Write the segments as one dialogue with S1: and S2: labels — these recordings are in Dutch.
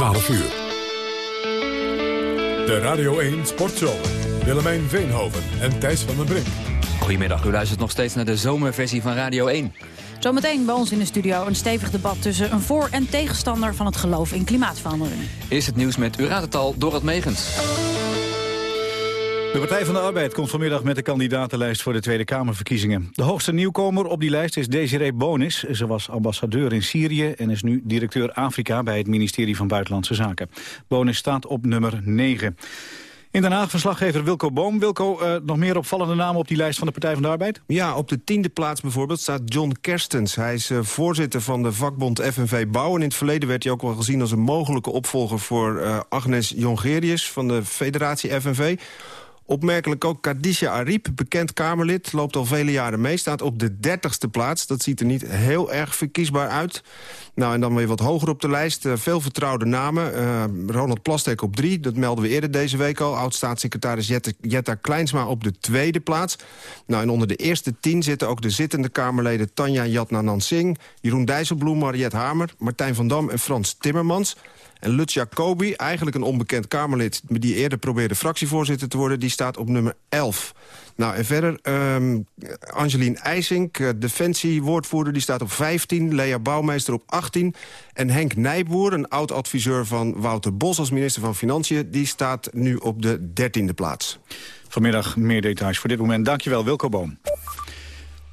S1: 12 uur. De Radio 1 Sportshow. Willemijn Veenhoven en Thijs van den Brink.
S2: Goedemiddag, u luistert nog steeds naar de zomerversie van Radio 1.
S3: Zometeen bij ons in de studio een stevig debat tussen een voor- en tegenstander van het geloof in klimaatverandering.
S2: Is het nieuws met, u raadt het al, Dorot Megens.
S4: De Partij van de Arbeid komt vanmiddag met de kandidatenlijst voor de Tweede Kamerverkiezingen. De hoogste nieuwkomer op die lijst is Desiree Bonis. Ze was ambassadeur in Syrië en is nu directeur Afrika bij het ministerie van Buitenlandse Zaken. Bonis staat op nummer 9. In Den Haag verslaggever Wilco Boom. Wilco, uh, nog meer opvallende namen op die lijst van de Partij van de Arbeid?
S5: Ja, op de tiende plaats bijvoorbeeld staat John Kerstens. Hij is uh, voorzitter van de vakbond FNV Bouw. En in het verleden werd hij ook wel gezien als een mogelijke opvolger... voor uh, Agnes Jongerius van de federatie FNV. Opmerkelijk ook Kadisha Ariep, bekend Kamerlid, loopt al vele jaren mee. Staat op de dertigste plaats. Dat ziet er niet heel erg verkiesbaar uit. Nou, en dan weer wat hoger op de lijst. Uh, veel vertrouwde namen. Uh, Ronald Plastek op drie, dat melden we eerder deze week al. Oud-staatssecretaris Jetta Kleinsma op de tweede plaats. Nou, en onder de eerste tien zitten ook de zittende Kamerleden... Tanja Jatnanan Singh, Jeroen Dijsselbloem, Mariette Hamer... Martijn van Dam en Frans Timmermans... En Lutz Jacobi, eigenlijk een onbekend Kamerlid... die eerder probeerde fractievoorzitter te worden... die staat op nummer 11. Nou, en verder, um, Angelien IJsink, uh, defensiewoordvoerder... die staat op 15, Lea Bouwmeester op 18... en Henk Nijboer, een oud-adviseur van Wouter Bos... als minister van Financiën, die staat nu op de 13e plaats.
S4: Vanmiddag meer details voor dit moment. Dankjewel, Wilco Boom.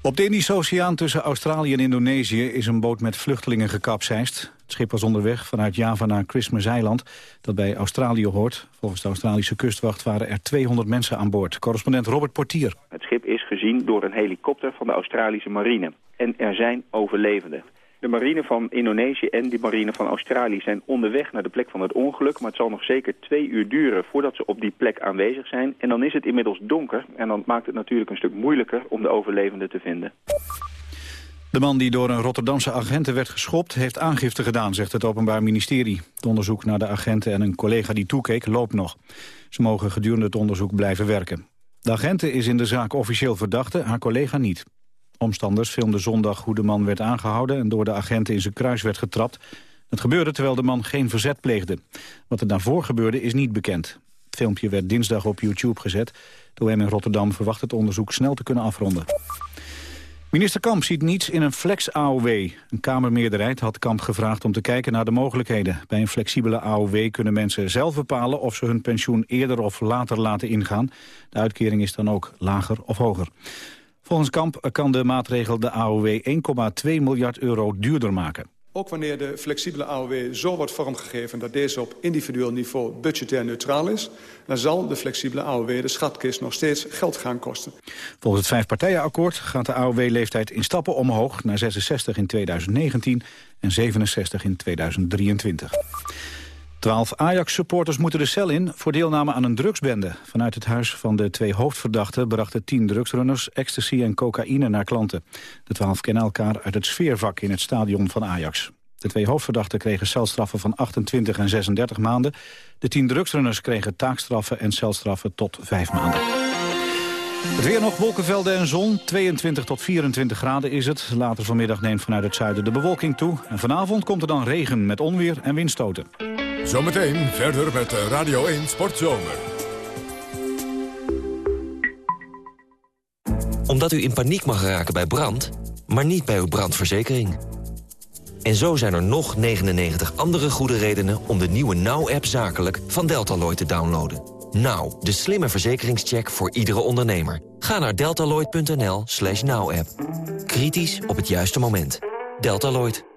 S4: Op de Indische Oceaan tussen Australië en Indonesië is een boot met vluchtelingen gekapseist. Het schip was onderweg vanuit Java naar Christmas-eiland, dat bij Australië hoort. Volgens de Australische kustwacht waren er 200 mensen aan boord. Correspondent Robert Portier.
S6: Het schip is gezien door een helikopter van de Australische marine. En er zijn overlevenden. De marine van Indonesië en de marine van Australië zijn onderweg naar de plek van het ongeluk. Maar het zal nog zeker twee uur duren voordat ze op die plek aanwezig zijn. En dan is het inmiddels donker en dan maakt het natuurlijk een stuk moeilijker om de overlevenden te vinden.
S4: De man die door een Rotterdamse agenten werd geschopt... heeft aangifte gedaan, zegt het Openbaar Ministerie. Het onderzoek naar de agenten en een collega die toekeek loopt nog. Ze mogen gedurende het onderzoek blijven werken. De agenten is in de zaak officieel verdachte, haar collega niet. Omstanders filmden zondag hoe de man werd aangehouden... en door de agenten in zijn kruis werd getrapt. Het gebeurde terwijl de man geen verzet pleegde. Wat er daarvoor gebeurde is niet bekend. Het filmpje werd dinsdag op YouTube gezet. De OM in Rotterdam verwacht het onderzoek snel te kunnen afronden. Minister Kamp ziet niets in een flex-AOW. Een Kamermeerderheid had Kamp gevraagd om te kijken naar de mogelijkheden. Bij een flexibele AOW kunnen mensen zelf bepalen of ze hun pensioen eerder of later laten ingaan. De uitkering is dan ook lager of hoger. Volgens Kamp kan de maatregel de AOW 1,2 miljard euro duurder maken.
S7: Ook wanneer de flexibele AOW zo wordt vormgegeven... dat deze op individueel niveau budgetair neutraal is... dan zal de flexibele AOW de schatkist nog steeds geld gaan kosten.
S4: Volgens het vijfpartijenakkoord gaat de AOW-leeftijd in stappen omhoog... naar 66 in 2019 en 67 in 2023. Twaalf Ajax-supporters moeten de cel in voor deelname aan een drugsbende. Vanuit het huis van de twee hoofdverdachten brachten tien drugsrunners ecstasy en cocaïne naar klanten. De twaalf kennen elkaar uit het sfeervak in het stadion van Ajax. De twee hoofdverdachten kregen celstraffen van 28 en 36 maanden. De tien drugsrunners kregen taakstraffen en celstraffen tot vijf maanden. Het weer nog, wolkenvelden en zon. 22 tot 24 graden is het. Later vanmiddag neemt vanuit het zuiden de bewolking toe. En vanavond komt er dan regen met onweer en windstoten.
S1: Zometeen verder met Radio 1 Sportzomer.
S8: Omdat u in paniek mag raken bij brand, maar niet bij uw brandverzekering. En zo zijn er nog 99 andere goede redenen om de nieuwe Now-app zakelijk van Deltaloid te downloaden. Now, de slimme verzekeringscheck voor iedere ondernemer. Ga naar deltaloid.nl slash now-app. Kritisch op het juiste moment. Deltaloid.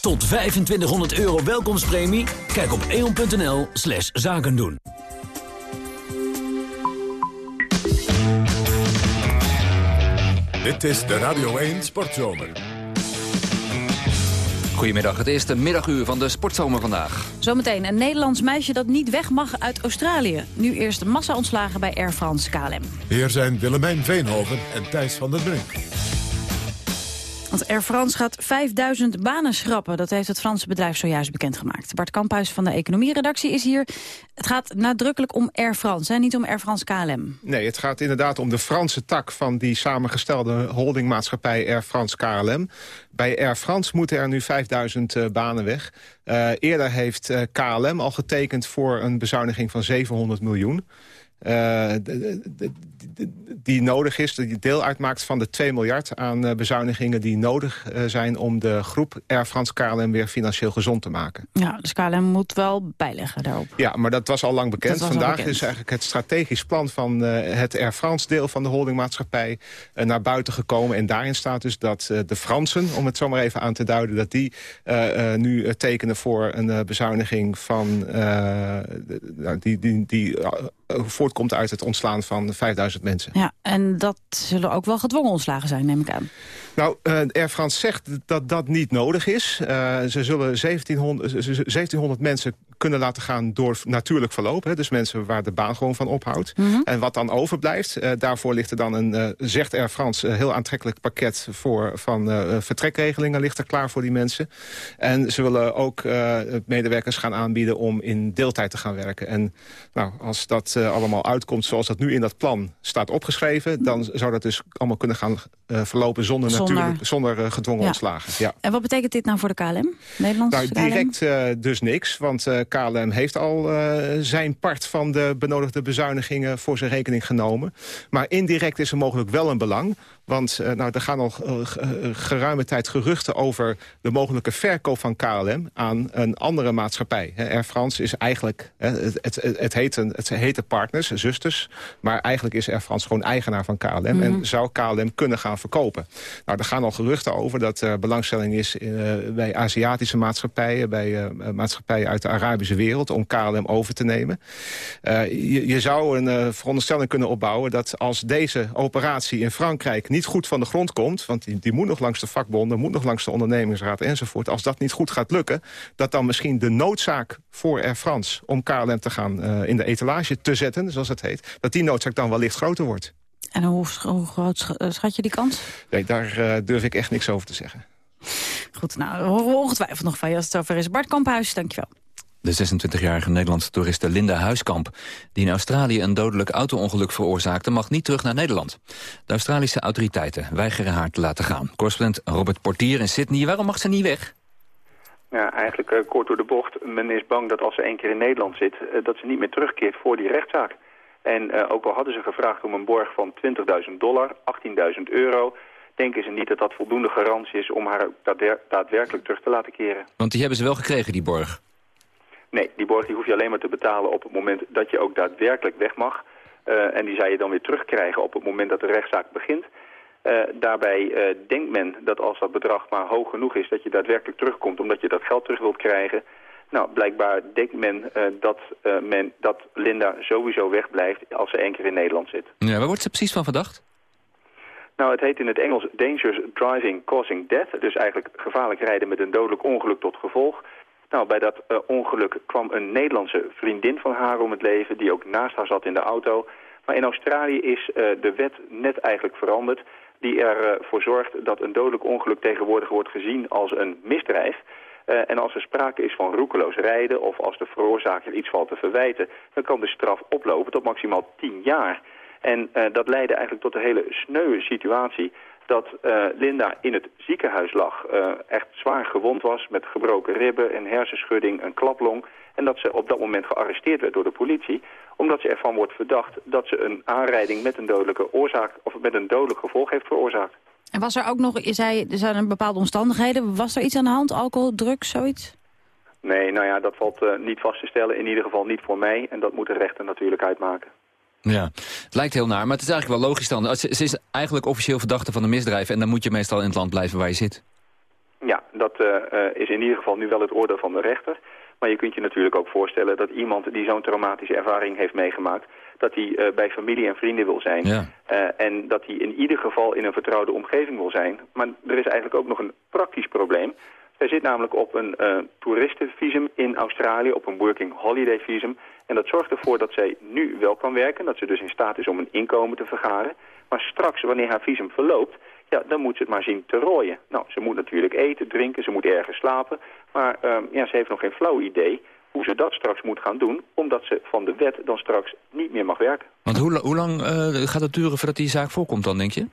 S9: Tot 2500 euro welkomstpremie? Kijk op eon.nl slash zakendoen.
S1: Dit is de Radio 1 Sportzomer.
S2: Goedemiddag, het eerste middaguur van de Sportzomer vandaag.
S3: Zometeen een Nederlands meisje dat niet weg mag uit Australië. Nu eerst massa ontslagen bij Air France KLM.
S1: Hier zijn Willemijn Veenhoven en Thijs van der Brink.
S3: Want Air France gaat 5000 banen schrappen. Dat heeft het Franse bedrijf zojuist bekendgemaakt. Bart Kamphuis van de economieredactie is hier. Het gaat nadrukkelijk om Air France, en niet om Air France KLM.
S10: Nee, het gaat inderdaad om de Franse tak van die samengestelde holdingmaatschappij Air France KLM. Bij Air France moeten er nu 5000 uh, banen weg. Uh, eerder heeft uh, KLM al getekend voor een bezuiniging van 700 miljoen. Uh, die nodig is, die deel uitmaakt van de 2 miljard aan uh, bezuinigingen... die nodig uh, zijn om de groep Air France KLM weer financieel gezond te maken.
S3: Ja, dus KLM moet wel bijleggen daarop.
S10: Ja, maar dat was al lang bekend.
S3: al
S10: Vandaag
S3: bekend.
S10: is eigenlijk het strategisch plan van het Air France deel van de holdingmaatschappij naar buiten gekomen. En daarin staat dus dat de Fransen, om het zo maar even aan te duiden... dat die nu tekenen voor een bezuiniging van... die, die, die voortkomt uit het ontslaan van 5000 mensen.
S3: Ja, en dat zullen ook wel gedwongen ontslagen zijn, neem ik aan.
S10: Nou, uh, Air France zegt dat dat niet nodig is. Uh, ze zullen 1700, 1700 mensen kunnen laten gaan door natuurlijk verloop. Hè, dus mensen waar de baan gewoon van ophoudt. Mm -hmm. En wat dan overblijft, uh, daarvoor ligt er dan een, zegt Air France... een heel aantrekkelijk pakket voor, van vertrekregelingen ligt er klaar voor die mensen. En ze willen ook medewerkers gaan aanbieden om in deeltijd te gaan werken. En nou, als dat allemaal uitkomt zoals dat nu in dat plan staat opgeschreven... dan zou dat dus allemaal kunnen gaan verlopen zonder,
S3: Zonder-
S10: zonder uh, gedwongen
S3: Ja.
S10: ontslagen. Ja.
S3: En wat betekent dit nou voor de KLM?
S10: Nou, direct eh, dus niks, want eh, KLM heeft al eh, zijn part van de benodigde bezuinigingen voor zijn rekening genomen. Maar indirect is er mogelijk wel een belang, want eh, nou, er gaan al eh, eh, geruime tijd geruchten over de mogelijke verkoop van KLM aan een andere maatschappij. Air France is eigenlijk, het, het, het, heten, het heten partners, zusters, maar eigenlijk is Air France gewoon eigenaar van KLM
S3: Mhm.
S10: en zou KLM kunnen gaan verkopen. Nou, er gaan al geruchten over dat er belangstelling is bij Aziatische maatschappijen... bij maatschappijen uit de Arabische wereld om KLM over te nemen. Je, je zou een veronderstelling kunnen opbouwen... dat als deze operatie in Frankrijk niet goed van de grond komt... want die, die moet nog langs de vakbonden, moet nog langs de ondernemingsraad enzovoort... als dat niet goed gaat lukken, dat dan misschien de noodzaak voor Air France... om KLM te gaan eh, in de etalage te zetten, zoals het heet... dat die noodzaak dan wellicht groter wordt.
S3: En hoe, groot eh, schat je die kans?
S10: Nee, daar eh, durf ik echt niks over te zeggen.
S3: Goed, nou, we horen we ongetwijfeld nog van je als het zover is. Bart Kamphuis, dankjewel.
S2: De 26-jarige Nederlandse toeriste Linda Huiskamp... die in Australië een dodelijk auto-ongeluk veroorzaakte... mag niet terug naar Nederland. De Australische autoriteiten weigeren haar te laten gaan. Correspondent Robert Portier in Sydney. Waarom mag ze niet weg?
S6: Ja, eigenlijk eh, kort door de bocht. Men is bang dat als ze één keer in Nederland zit, eh, dat ze niet meer terugkeert voor die rechtszaak. En eh, ook al hadden ze gevraagd om een borg van 20.000 dollar, 18.000 euro... denken ze niet dat dat voldoende garantie is om haar daadwerkelijk terug te laten keren.
S2: Want die hebben ze wel gekregen, die borg.
S6: Nee, die borg die hoef je alleen maar te betalen op het moment dat je ook daadwerkelijk weg mag. Eh, en die zou je dan weer terugkrijgen op het moment dat de rechtszaak begint. Eh, daarbij eh, denkt men dat als dat bedrag maar hoog genoeg is... dat je daadwerkelijk terugkomt omdat je dat geld terug wilt krijgen. Nou, blijkbaar denkt men, dat, men dat Linda sowieso wegblijft als ze één keer in Nederland zit.
S2: Ja, waar wordt ze precies van verdacht?
S6: Nou, het heet in het Engels dangerous driving causing death. Dus eigenlijk gevaarlijk rijden met een dodelijk ongeluk tot gevolg. Nou, bij dat eh, ongeluk kwam een Nederlandse vriendin van haar om het leven... die ook naast haar zat in de auto. Maar in Australië is eh, de wet net eigenlijk veranderd... die ervoor zorgt dat een dodelijk ongeluk tegenwoordig wordt gezien als een misdrijf... Eh, en als er sprake is van roekeloos rijden of als de veroorzaker iets valt te verwijten... dan kan de straf oplopen tot maximaal 10 jaar. En dat leidde eigenlijk tot een hele sneuwe situatie dat eh, Linda in het ziekenhuis lag, eh, echt zwaar gewond was met gebroken ribben, een hersenschudding, een klaplong. En dat ze op dat moment gearresteerd werd door de politie, omdat ze ervan wordt verdacht dat ze een aanrijding met een dodelijke oorzaak of met een dodelijk gevolg heeft veroorzaakt.
S3: En was er ook nog, je zei, er zijn bepaalde omstandigheden. Was er iets aan de hand? Alcohol, drugs, zoiets?
S6: Nee, nou ja, dat valt eh, niet vast te stellen, in ieder geval niet voor mij. En dat moet de rechter natuurlijk uitmaken.
S2: Ja, het lijkt heel naar, maar het is eigenlijk wel logisch dan. Ze, ze is eigenlijk officieel verdachte van een misdrijf... en dan moet je meestal in het land blijven waar je zit.
S6: Ja, dat eh, eh, is in ieder geval nu wel het oordeel van de rechter. Maar je kunt je natuurlijk ook voorstellen dat iemand die zo'n traumatische ervaring heeft meegemaakt... dat hij eh, bij familie en vrienden wil zijn.
S2: Ja.
S6: En dat hij in ieder geval in een vertrouwde omgeving wil zijn. Maar er is eigenlijk ook nog een praktisch probleem. Zij zit namelijk op een toeristenvisum in Australië, op een working holiday visum. En dat zorgt ervoor dat zij nu wel kan werken, dat ze dus in staat is om een inkomen te vergaren. Maar straks, wanneer haar visum verloopt, ja, dan moet ze het maar zien te rooien. Nou, ze moet natuurlijk eten, drinken, ze moet ergens slapen. Maar uh, ja, ze heeft nog geen flauw idee hoe ze dat straks moet gaan doen... omdat ze van de wet dan straks niet meer mag werken.
S2: Want hoe, hoe lang uh, gaat het duren voordat die zaak voorkomt dan, denk je?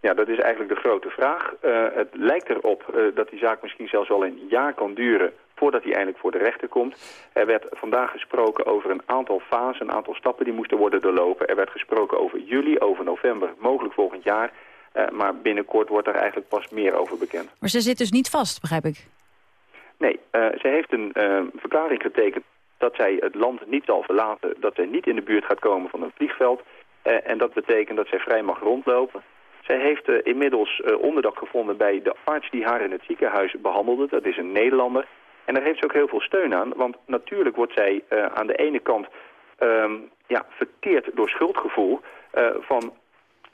S6: Ja, dat is eigenlijk de grote vraag. Uh, het lijkt erop uh, dat die zaak misschien zelfs wel een jaar kan duren voordat hij eindelijk voor de rechter komt. Er werd vandaag gesproken over een aantal fasen, een aantal stappen die moesten worden doorlopen. Er werd gesproken over juli, over november, mogelijk volgend jaar. Uh, maar binnenkort wordt er eigenlijk pas meer over bekend.
S3: Maar ze zit dus niet vast, begrijp ik?
S6: Nee, uh, ze heeft een uh, verklaring getekend dat zij het land niet zal verlaten, dat zij niet in de buurt gaat komen van een vliegveld. en dat betekent dat zij vrij mag rondlopen. Zij heeft inmiddels onderdak gevonden bij de arts die haar in het ziekenhuis behandelde. Dat is een Nederlander. En daar heeft ze ook heel veel steun aan. Want natuurlijk wordt zij uh, aan de ene kant um, ja, verteerd door schuldgevoel van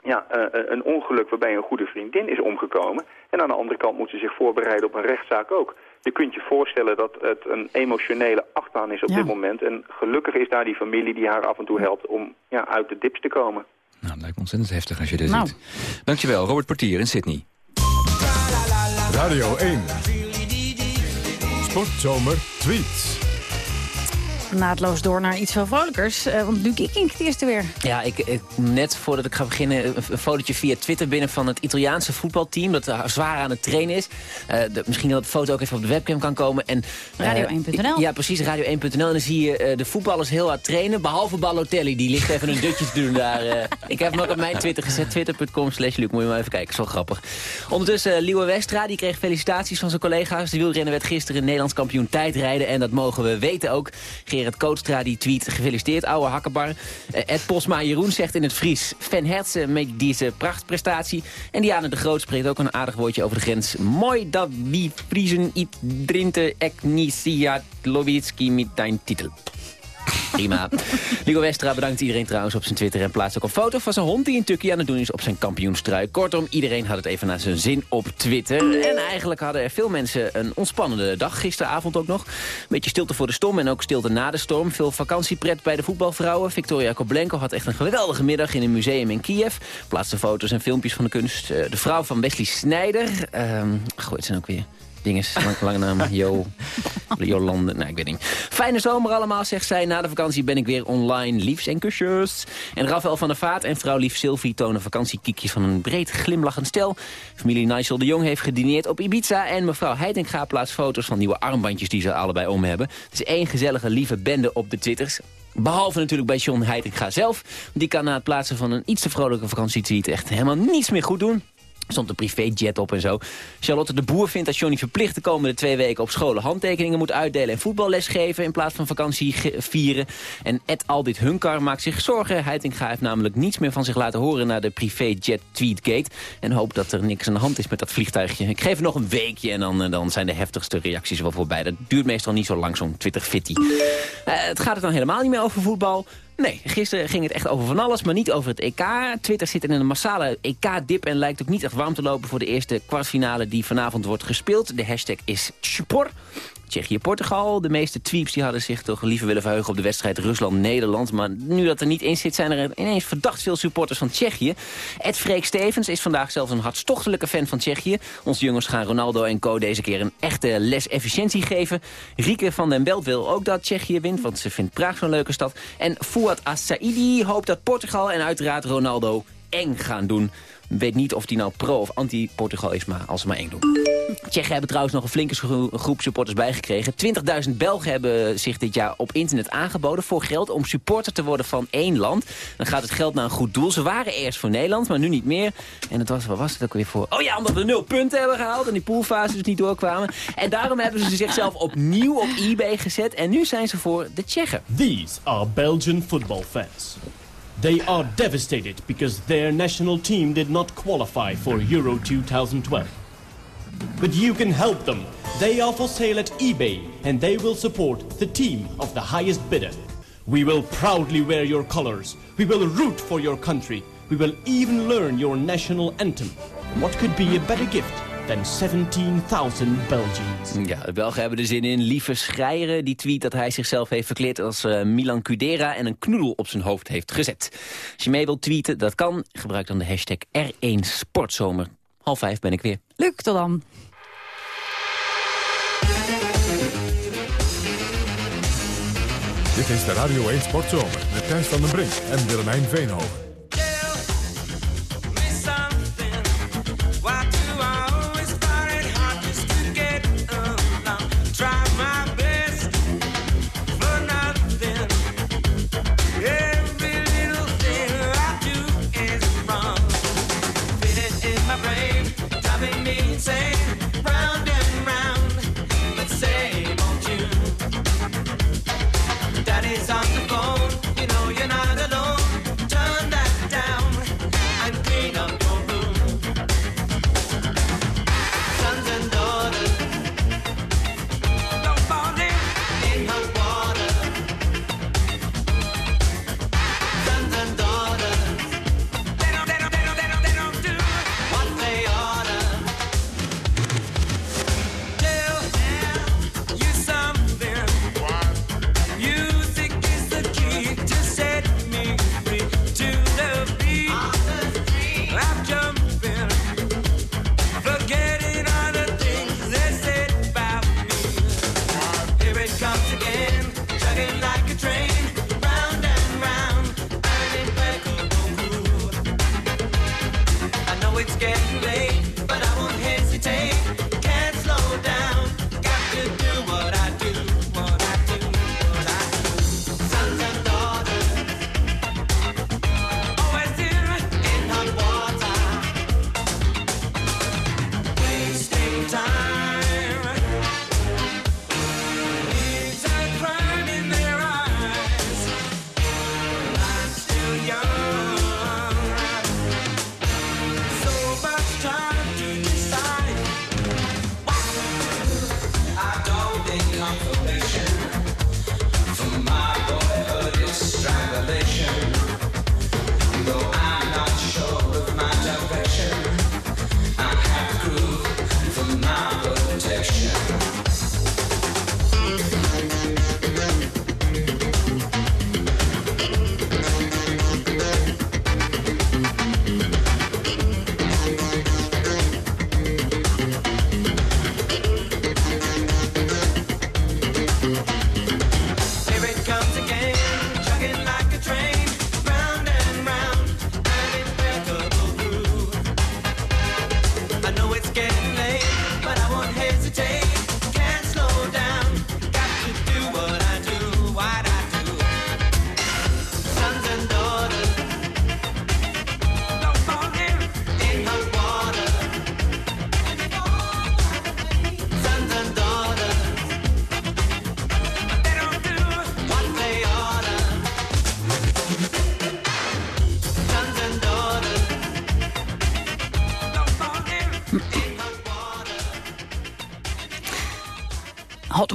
S6: ja, een ongeluk waarbij een goede vriendin is omgekomen. En aan de andere kant moet ze zich voorbereiden op een rechtszaak ook. Je kunt je voorstellen dat het een emotionele achtbaan is op
S3: Ja.
S6: dit moment. En gelukkig is daar die familie die haar af en toe helpt om ja, uit de dips te komen.
S2: Nou, dat lijkt me ontzettend heftig als je dit
S3: Nou.
S2: ziet. Dankjewel, Robert Portier in Sydney.
S1: Radio 1. Sportzomer tweets.
S3: Naadloos door naar iets veel vrolijkers. eh, want Luc Ikink, het eerste weer.
S11: Ja, ik, ik, net voordat ik ga beginnen, een, een fotootje via Twitter binnen van het Italiaanse voetbalteam. Dat zwaar aan het trainen is. Eh, de- misschien dat de foto ook even op de webcam kan komen. En, eh,
S3: Radio1.nl.
S11: Ja, precies, radio1.nl. En dan zie je de voetballers heel hard trainen. Behalve Balotelli, die ligt even een dutje te doen daar. ik heb hem ook op mijn Twitter gezet, twitter.com slash Luc. Moet je maar even kijken, is wel grappig. Ondertussen, uh, Liewe Westra, die kreeg felicitaties van zijn collega's. De wielrenner werd gisteren Nederlands kampioen tijdrijden. En dat mogen we weten ook. Gerard Kootstra die tweet, gefeliciteerd oude hakkenbar. Eh, Ed Posma Jeroen zegt in het Fries... Van Herzen met deze prachtprestatie. En Diana de Groot spreekt ook een aardig woordje over de grens. Mooi dat die Friesen it drinte ek niet sia Lowitski met dein titel. Prima. Ligo Westra bedankt iedereen trouwens op zijn Twitter... en plaatst ook een foto van zijn hond die in Tukkie aan het doen is op zijn kampioenstrui. Kortom, iedereen had het even naar zijn zin op Twitter. En eigenlijk hadden er veel mensen een ontspannende dag. Gisteravond ook nog. Een beetje stilte voor de storm en ook stilte na de storm. Veel vakantiepret bij de voetbalvrouwen. Victoria Koblenko had echt een geweldige middag in een museum in Kiev. Plaatste foto's en filmpjes van de kunst. Eh, De vrouw van Wesley Snijder. Goh, het zijn ook weer... Dinges, lang, lange naam, Jo, Jolande, nou ik weet niet. Fijne zomer allemaal, zegt zij. Na de vakantie ben ik weer online. Liefs en kusjes. En Rafael van der Vaart en vrouw Lief Sylvie tonen vakantiekiekjes van een breed glimlachend stel. Familie Nigel de Jong heeft gedineerd op Ibiza. En mevrouw Heitinga plaatst foto's van nieuwe armbandjes die ze allebei om hebben. Het is één gezellige, lieve bende op de Twitters. Behalve natuurlijk bij John Heitinga zelf. Die kan na het plaatsen van een iets te vrolijke vakantietweet echt helemaal niets meer goed doen. Stond een privéjet op en zo. Charlotte de Boer vindt dat Johnny verplicht de komende twee weken op scholen handtekeningen moet uitdelen en voetballes geven in plaats van vakantie vieren. En Ed Aldit Hunkar maakt zich zorgen. Heitinga heeft namelijk niets meer van zich laten horen na de privéjet tweetgate. En hoopt dat er niks aan de hand is met dat vliegtuigje. Ik geef nog een weekje en dan, eh, dan zijn de heftigste reacties wel voorbij. Dat duurt meestal niet zo lang, zo'n Twitter-fitty. Eh, het gaat er dan helemaal niet meer over voetbal. Nee, gisteren ging het echt over van alles, maar niet over het EK. Twitter zit in een massale EK-dip en lijkt ook niet echt warm te lopen... voor de eerste kwartfinale die vanavond wordt gespeeld. De hashtag is Chpor. Tsjechië-Portugal. De meeste tweeps die hadden zich toch liever willen verheugen op de wedstrijd Rusland-Nederland. Maar nu dat er niet in zit, zijn er ineens verdacht veel supporters van Tsjechië. Ed Freek Stevens is vandaag zelfs een hartstochtelijke fan van Tsjechië. Onze jongens gaan Ronaldo en co deze keer een echte les efficiëntie geven. Rieke van den Belt wil ook dat Tsjechië wint, want ze vindt Praag zo'n leuke stad. En Fouad Assaidi hoopt dat Portugal en uiteraard Ronaldo eng gaan doen. Weet niet of die nou pro- of anti-Portugal is, maar als ze maar één doen. Tsjechen hebben trouwens nog een flinke gro- groep supporters bijgekregen. 20.000 Belgen hebben zich dit jaar op internet aangeboden voor geld om supporter te worden van één land. Dan gaat het geld naar een goed doel. Ze waren eerst voor Nederland, maar nu niet meer. En het was, wat was het ook weer voor? Oh ja, omdat we nul punten hebben gehaald en die poolfase dus niet doorkwamen. En daarom hebben ze zichzelf opnieuw op eBay gezet en nu zijn ze voor de Tsjechen.
S12: These are Belgian football fans. They are devastated because their national team did not qualify for Euro 2012. But you can help them. They are for sale at eBay and they will support the team of the highest bidder. We will proudly wear your colors. We will root for your country. We will even learn your national anthem. What could be a better gift than 17,000 Belgians.
S11: Ja, de Belgen hebben er zin in. Lieve Schreieren die tweet dat hij zichzelf heeft verkleed als uh, Milan Cudera... en een knoedel op zijn hoofd heeft gezet. Als je mee wilt tweeten, dat kan. Gebruik dan de hashtag R1 Sportzomer. Half vijf ben ik weer.
S3: Luc, tot dan.
S13: Dit is de Radio 1 Sportzomer met Thijs van den Brink en Willemijn Veenhoven.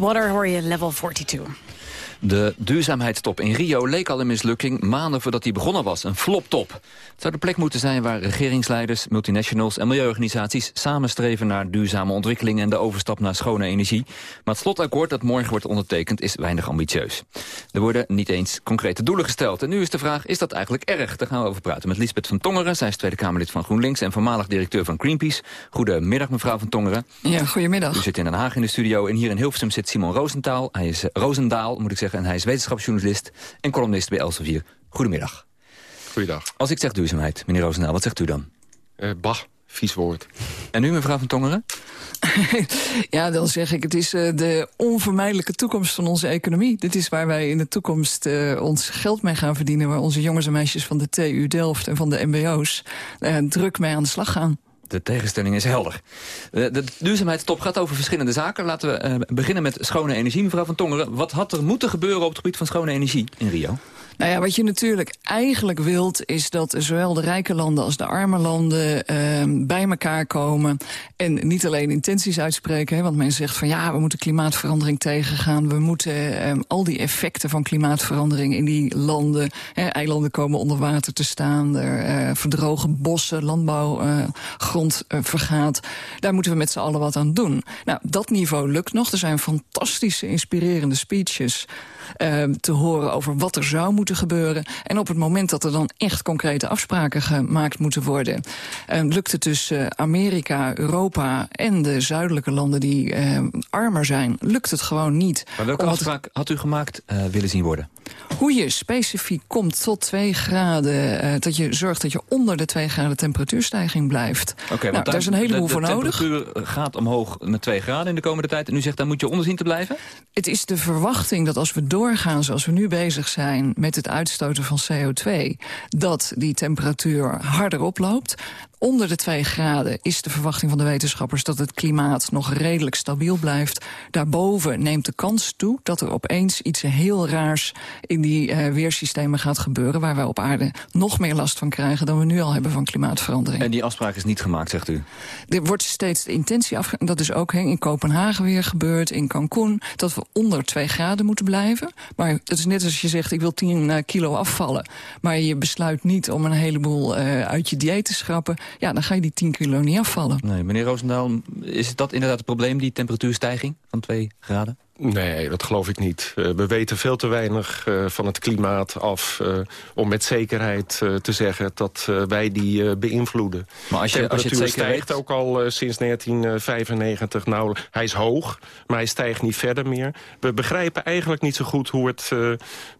S3: Water je level 42.
S2: De duurzaamheidstop in Rio leek al een mislukking maanden voordat die begonnen was. Een floptop. Het zou de plek moeten zijn waar regeringsleiders, multinationals en milieuorganisaties samenstreven naar duurzame ontwikkeling en de overstap naar schone energie. Maar het slotakkoord dat morgen wordt ondertekend is weinig ambitieus. Er worden niet eens concrete doelen gesteld. En nu is de vraag, is dat eigenlijk erg? Daar gaan we over praten met Lisbeth van Tongeren. Zij is Tweede Kamerlid van GroenLinks en voormalig directeur van Greenpeace. Goedemiddag mevrouw van Tongeren.
S14: Ja, goedemiddag.
S2: U zit in Den Haag in de studio en hier in Hilversum zit Simon Roosentaal. Hij is uh, Roosendaal, moet ik zeggen, en hij is wetenschapsjournalist en columnist bij Elsevier. Goedemiddag.
S15: Goeiedag.
S2: Als ik zeg duurzaamheid, meneer Roosendaal, wat zegt u dan?
S15: Uh, bah, vies woord.
S2: En u, mevrouw van Tongeren?
S14: ja, dan zeg ik, het is uh, de onvermijdelijke toekomst van onze economie. Dit is waar wij in de toekomst uh, ons geld mee gaan verdienen... waar onze jongens en meisjes van de TU Delft en van de mbo's uh, druk mee aan de slag gaan.
S2: De tegenstelling is helder. De duurzaamheidstop gaat over verschillende zaken. Laten we uh, beginnen met schone energie. Mevrouw van Tongeren, wat had er moeten gebeuren op het gebied van schone energie in Rio?
S14: Nou ja, wat je natuurlijk eigenlijk wilt... is dat zowel de rijke landen als de arme landen uh, bij elkaar komen... en niet alleen intenties uitspreken, hè, want men zegt van... ja, we moeten klimaatverandering tegengaan... we moeten uh, al die effecten van klimaatverandering in die landen... Hè, eilanden komen onder water te staan, er uh, verdrogen bossen, landbouwgrond uh, vergaat. Daar moeten we met z'n allen wat aan doen. Nou, dat niveau lukt nog. Er zijn fantastische, inspirerende speeches... Uh, te horen over wat er zou moeten gebeuren. En op het moment dat er dan echt concrete afspraken gemaakt moeten worden... Uh, lukt het tussen uh, Amerika, Europa en de zuidelijke landen die armer zijn... lukt het gewoon niet.
S2: Maar welke afspraak had u gemaakt willen zien worden?
S14: Hoe je specifiek komt tot 2 graden... dat je zorgt dat je onder de 2 graden temperatuurstijging blijft.
S2: Oké, okay,
S14: nou, daar is een heleboel
S2: de,
S14: voor nodig.
S2: De temperatuur gaat omhoog met 2 graden in de komende tijd... en u zegt, daar moet je onder zien te blijven?
S14: Het is de verwachting dat als we doorgaan zoals we nu bezig zijn... met het uitstoten van CO2, dat die temperatuur harder oploopt. Onder de 2 graden is de verwachting van de wetenschappers... dat het klimaat nog redelijk stabiel blijft. Daarboven neemt de kans toe dat er opeens iets heel raars... in die uh, weersystemen gaat gebeuren... waar wij op aarde nog meer last van krijgen... dan we nu al hebben van klimaatverandering.
S2: En die afspraak is niet gemaakt, zegt u?
S14: Er wordt steeds de intentie af. Dat is ook in Kopenhagen weer gebeurd, in Cancun... dat we onder 2 graden moeten blijven. Maar het is net als je zegt, ik wil 10 uh, kilo afvallen... maar je besluit niet om een heleboel uh, uit je dieet te schrappen ja, dan ga je die 10 kilo niet afvallen.
S2: Nee, meneer Roosendaal, is dat inderdaad het probleem, die temperatuurstijging van 2 graden?
S15: Nee, dat geloof ik niet. Uh, we weten veel te weinig uh, van het klimaat af... Uh, om met zekerheid te zeggen dat wij die beïnvloeden.
S2: Maar als je, als je het zeker
S15: stijgt
S2: weet...
S15: ook al sinds 1995. Nou, hij is hoog, maar hij stijgt niet verder meer. We begrijpen eigenlijk niet zo goed hoe het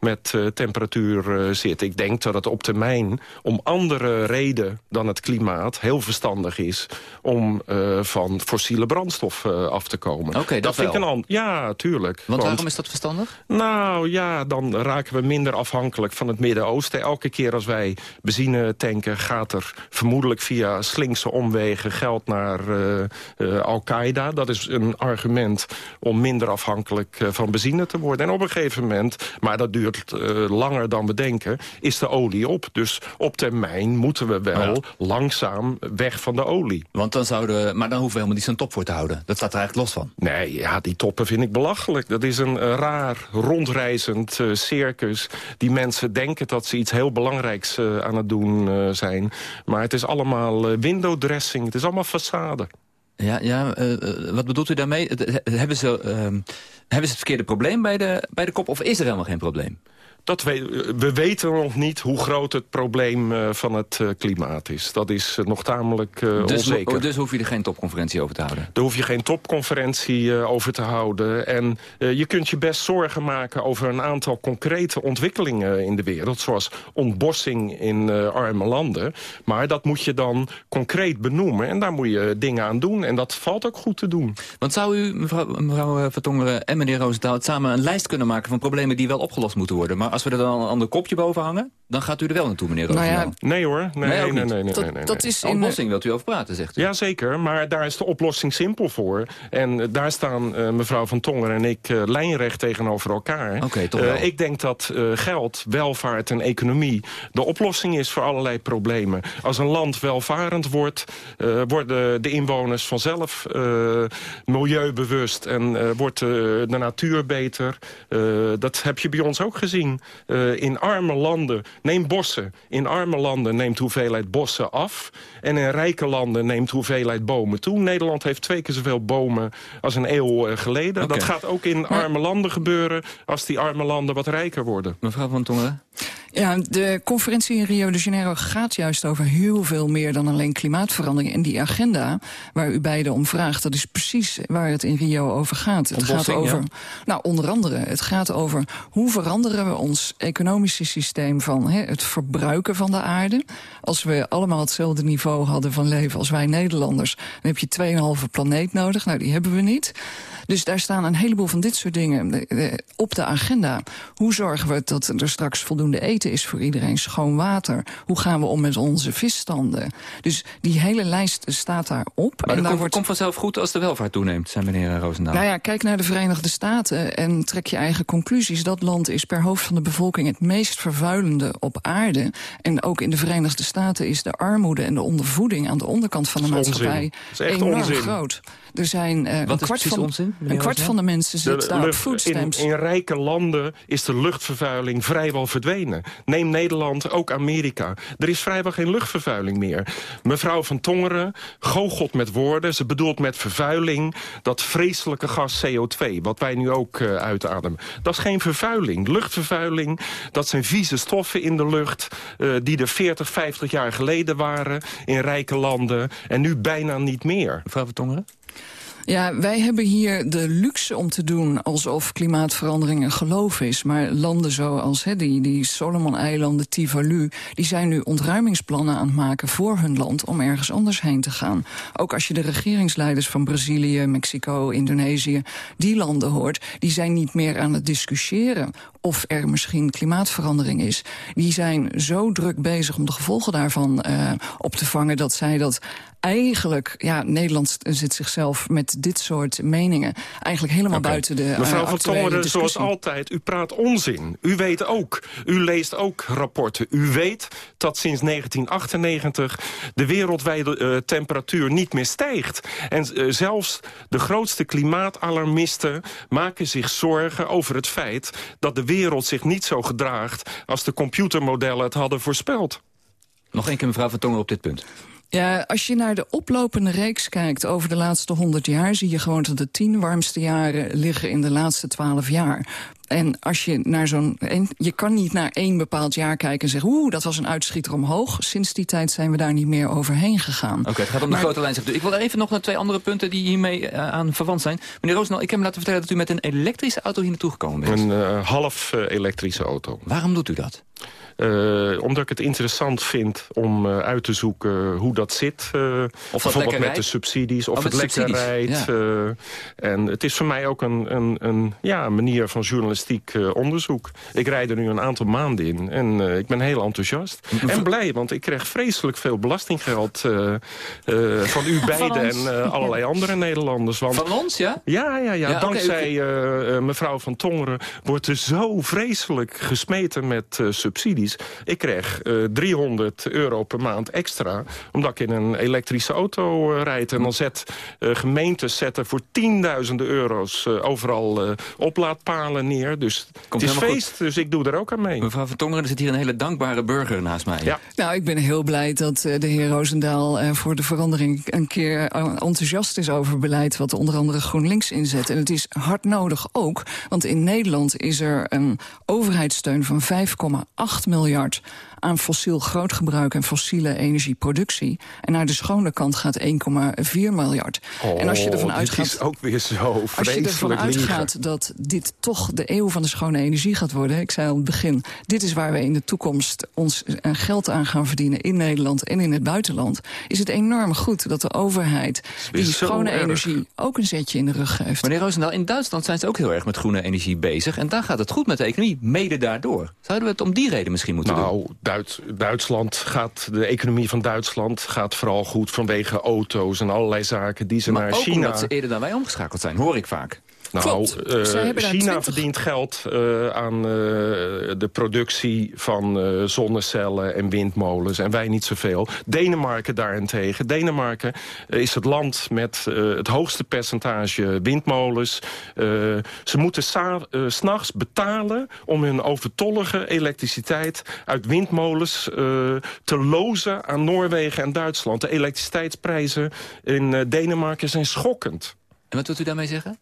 S15: met temperatuur zit. Ik denk dat het op termijn om andere reden dan het klimaat... heel verstandig is om van fossiele brandstof af te komen.
S2: Oké, okay, dat,
S15: dat vind ik een ander. Ja, tuurlijk.
S2: Want, Want waarom is dat verstandig?
S15: Nou ja, dan raken we minder afhankelijk van het Midden-Oosten. Elke keer als wij benzine tanken gaat er vermoedelijk via slinkse omwegen geld naar uh, uh, Al-Qaeda. Dat is een argument om minder afhankelijk uh, van benzine te worden. En op een gegeven moment, maar dat duurt langer dan we denken, is de olie op. Dus op termijn moeten we wel oh ja. langzaam weg van de olie.
S2: Want dan zouden, maar dan hoeven we helemaal niet zo'n top voor te houden. Dat staat er eigenlijk los van.
S15: Nee, ja, die toppen vind ik belachelijk. Dat is een uh, raar, rondreizend uh, circus. Die mensen denken dat ze iets heel belangrijks uh, aan het doen zijn. Maar het is allemaal window dressing. Het is allemaal façade.
S2: Ja, ja wat bedoelt u daarmee? Hebben ze, hebben ze het verkeerde probleem bij de, bij de kop of is er helemaal geen probleem?
S15: Dat we, we weten nog niet hoe groot het probleem uh, van het uh, klimaat is. Dat is uh, nog tamelijk
S2: dus,
S15: onzeker.
S2: Dus hoef je er geen topconferentie over te houden?
S15: Daar hoef je geen topconferentie over te houden. En je kunt je best zorgen maken over een aantal concrete ontwikkelingen in de wereld. Zoals ontbossing in arme landen. Maar dat moet je dan concreet benoemen. En daar moet je dingen aan doen. En dat valt ook goed te doen.
S2: Want zou u, mevrouw, mevrouw Vertongeren en meneer Roosendaal... samen een lijst kunnen maken van problemen die wel opgelost moeten worden... Maar als we er dan een ander kopje boven hangen... dan gaat u er wel naartoe, meneer.
S15: Nou ja, nee hoor. Nee, nee, nee, nee, nee,
S14: dat,
S15: nee, nee.
S14: dat is
S2: in oplossing wilt u over praten, zegt u.
S15: Jazeker, maar daar is de oplossing simpel voor. En daar staan uh, mevrouw Van Tonger en ik uh, lijnrecht tegenover elkaar.
S2: Oké, okay, toch wel.
S15: Uh, ik denk dat geld, welvaart en economie... de oplossing is voor allerlei problemen. Als een land welvarend wordt... worden de inwoners vanzelf milieubewust... en wordt de natuur beter. dat heb je bij ons ook gezien. Uh, in arme landen, neem bossen. In arme landen neemt hoeveelheid bossen af. En in rijke landen neemt hoeveelheid bomen toe. Nederland heeft twee keer zoveel bomen als een eeuw uh, geleden. Okay. Dat gaat ook in arme landen gebeuren... als die arme landen wat rijker worden.
S2: Mevrouw van Tongeren?
S14: Ja, de conferentie in Rio de Janeiro gaat juist over heel veel meer dan alleen klimaatverandering. En die agenda waar u beiden om vraagt, dat is precies waar het in Rio over gaat. Het gaat over, ja. nou onder andere, het gaat over hoe veranderen we ons economische systeem van he, het verbruiken van de aarde. Als we allemaal hetzelfde niveau hadden van leven als wij Nederlanders, dan heb je 2,5 planeet nodig. Nou, die hebben we niet. Dus daar staan een heleboel van dit soort dingen op de agenda. Hoe zorgen we dat er straks voldoende eten eten is voor iedereen, schoon water. Hoe gaan we om met onze visstanden? Dus die hele lijst staat daarop.
S2: Maar
S14: en
S2: dat
S14: daar
S2: komt,
S14: wordt
S2: komt vanzelf goed als de welvaart toeneemt, zei meneer Roosendaal.
S14: nou ja, kijk naar de Verenigde Staten en trek je eigen conclusies. Dat land is per hoofd van de bevolking het meest vervuilende op aarde. En ook in de Verenigde Staten is de armoede en de ondervoeding aan de onderkant van de maatschappij
S15: onzin. Dat is echt
S14: enorm
S15: onzin.
S14: groot. Er zijn eh, een kwart, van,
S2: onzin,
S14: een kwart van de mensen zit
S15: De
S14: daar op
S15: lucht- in,
S14: foodstamps.
S15: in rijke landen is de luchtvervuiling vrijwel verdwenen. Neem Nederland, ook Amerika. Er is vrijwel geen luchtvervuiling meer. Mevrouw van Tongeren goochelt met woorden. Ze bedoelt met vervuiling dat vreselijke gas CO2... wat wij nu ook eh, uitademen. Dat is geen vervuiling. Luchtvervuiling, dat zijn vieze stoffen in de lucht... eh, die er 40, 50 jaar geleden waren in rijke landen... en nu bijna niet meer.
S2: Mevrouw van Tongeren?
S14: Ja, wij hebben hier de luxe om te doen alsof klimaatverandering een geloof is. Maar landen zoals hè, die, die Solomon-eilanden, Tuvalu... die zijn nu ontruimingsplannen aan het maken voor hun land... om ergens anders heen te gaan. Ook als je de regeringsleiders van Brazilië, Mexico, Indonesië... die landen hoort, die zijn niet meer aan het discussiëren... of er misschien klimaatverandering is. Die zijn zo druk bezig om de gevolgen daarvan eh, op te vangen... dat zij dat eigenlijk, ja, Nederland zit zichzelf met dit soort meningen eigenlijk helemaal buiten de
S15: Mevrouw
S14: uh,
S15: van Tongeren, zoals altijd, u praat onzin. U weet ook, u leest ook rapporten. U weet dat sinds 1998 de wereldwijde eh, temperatuur niet meer stijgt. En eh, zelfs de grootste klimaatalarmisten maken zich zorgen over het feit... dat de wereld zich niet zo gedraagt als de computermodellen het hadden voorspeld.
S2: Nog één keer mevrouw van Tongeren op dit punt.
S14: Ja, als je naar de oplopende reeks kijkt over de laatste 100 jaar... zie je gewoon dat de tien warmste jaren liggen in de laatste 12 jaar. En als je naar zo'n. en Je kan niet naar één bepaald jaar kijken en zeggen... oeh, dat was een uitschieter omhoog. Sinds die tijd zijn we daar niet meer overheen gegaan.
S2: Oké, het gaat om de
S14: Maar-
S2: grote lijn. Ik wil even nog naar twee andere punten die hiermee eh, aan verwant zijn. Meneer Roosendaal, ik heb me laten vertellen dat u met een elektrische auto hier naartoe gekomen bent.
S15: Een eh, half eh, elektrische auto.
S2: Waarom doet u dat?
S15: Eh, omdat ik het interessant vind om eh, uit te zoeken hoe dat zit. eh, bijvoorbeeld
S2: lekker
S15: met de subsidies, of
S2: Oh,
S15: het lekker
S2: subsidies,
S15: rijdt.
S2: ja.
S15: en het is voor mij ook een, een, een ja, manier van journalistiek onderzoek. Ik rijd er nu een aantal maanden in en ik ben heel enthousiast. En blij, want ik krijg vreselijk veel belastinggeld van u beiden en allerlei andere Nederlanders. Want,
S2: Van ons, ja?
S15: ja, ja, ja. Dankzij mevrouw van Tongeren wordt er zo vreselijk gesmeten met eh, Ik krijg eh, 300 euro per maand extra... omdat ik in een elektrische auto eh, rijd. En dan zet eh, gemeentes zetten voor tienduizenden euro's... eh, overal eh, oplaadpalen neer. Dus het is
S2: goed.
S15: feest, dus ik doe er ook aan mee.
S2: Mevrouw van Tongeren, er zit hier een hele dankbare burger naast mij.
S15: Ja.
S14: Nou, ik ben heel blij dat eh, de heer Roosendaal eh, voor de verandering een keer eh, enthousiast is over beleid wat onder andere GroenLinks inzet. En het is hard nodig ook, want in Nederland is er een overheidssteun van 5,8 miljard aan fossiel grootgebruik en fossiele energieproductie. En naar de schone kant gaat 1,4 miljard. en als je ervan
S15: Oh, dit
S14: uitgaat.
S15: is ook weer zo
S14: Als je ervan
S15: liegen.
S14: uitgaat dat dit toch de eeuw van de schone energie gaat worden... ik zei al aan het begin, dit is waar we in de toekomst ons eh, geld aan gaan verdienen... in Nederland en in het buitenland... is het enorm goed dat de overheid die schone
S2: erg.
S14: energie ook een zetje in de rug geeft.
S2: Meneer Roosendaal, in Duitsland zijn ze ook heel erg met groene energie bezig. En daar gaat het goed met de economie, mede daardoor. Zouden we het om die reden misschien moeten doen?
S15: Duits, Duitsland gaat, de economie van Duitsland gaat vooral goed vanwege auto's en allerlei zaken die ze
S2: Maar
S15: naar
S2: ook
S15: China.
S2: omdat ze eerder dan wij omgeschakeld zijn, hoor ik vaak.
S15: Nou,
S14: Klopt.
S15: eh, China
S14: 20
S15: verdient geld eh, aan eh, de productie van eh, zonnecellen en windmolens. En wij niet zoveel. Denemarken daarentegen. Denemarken is het land met eh, het hoogste percentage windmolens. Eh, ze moeten s'nachts betalen om hun overtollige elektriciteit uit windmolens eh, te lozen aan Noorwegen en Duitsland. De elektriciteitsprijzen in Denemarken zijn schokkend.
S2: En wat wilt u daarmee zeggen?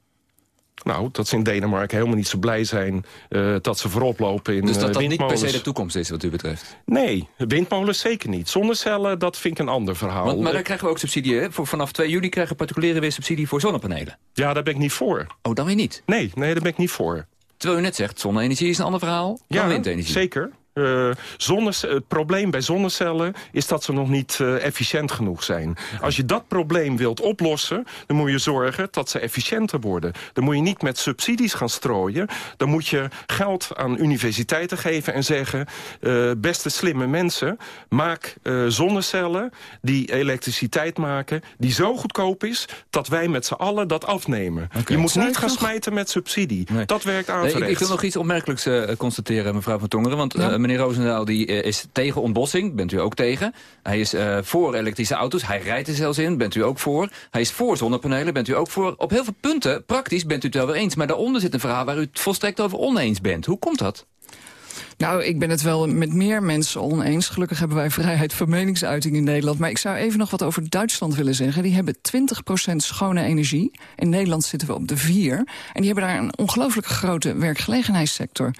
S15: Nou, dat ze in Denemarken helemaal niet zo blij zijn eh, dat ze voorop lopen in
S2: Dus dat
S15: eh,
S2: dat niet per se de toekomst is, wat u betreft.
S15: Nee, windmolens zeker niet. Zonnecellen, dat vind ik een ander verhaal.
S2: Want, maar daar krijgen we ook subsidie. Hè? Voor, vanaf 2 juli krijgen particulieren weer subsidie voor zonnepanelen.
S15: Ja, daar ben ik niet voor.
S2: Oh, dan weer niet?
S15: Nee, nee, daar ben ik niet voor.
S2: Terwijl u net zegt, zonne-energie is een ander verhaal dan
S15: Ja,
S2: windenergie.
S15: zeker. Uh, zonnes, het probleem bij zonnecellen is dat ze nog niet uh, efficiënt genoeg zijn. Als je dat probleem wilt oplossen, dan moet je zorgen dat ze efficiënter worden. Dan moet je niet met subsidies gaan strooien. Dan moet je geld aan universiteiten geven en zeggen... Uh, beste slimme mensen, maak zonnecellen die elektriciteit maken... die zo goedkoop is dat wij met z'n allen dat afnemen. Okay. Je moet niet gaan smijten met subsidie. Nee. Dat werkt averechts.
S2: Nee, ik, ik, wil nog iets opmerkelijks uh, constateren, mevrouw Van Tongeren. Want ja. Meneer Roosendaal die, uh, is tegen ontbossing. Bent u ook tegen. Hij is voor elektrische auto's. Hij rijdt er zelfs in. Bent u ook voor. Hij is voor zonnepanelen. Bent u ook voor. Op heel veel punten, praktisch, bent u het wel weer eens. Maar daaronder zit een verhaal waar u het volstrekt over oneens bent. Hoe komt dat?
S14: Nou, ik ben het wel met meer mensen oneens. Gelukkig hebben wij vrijheid van meningsuiting in Nederland. Maar ik zou even nog wat over Duitsland willen zeggen. Die hebben 20% schone energie. In Nederland zitten we op de 4. En die hebben daar een ongelooflijk grote werkgelegenheidssector.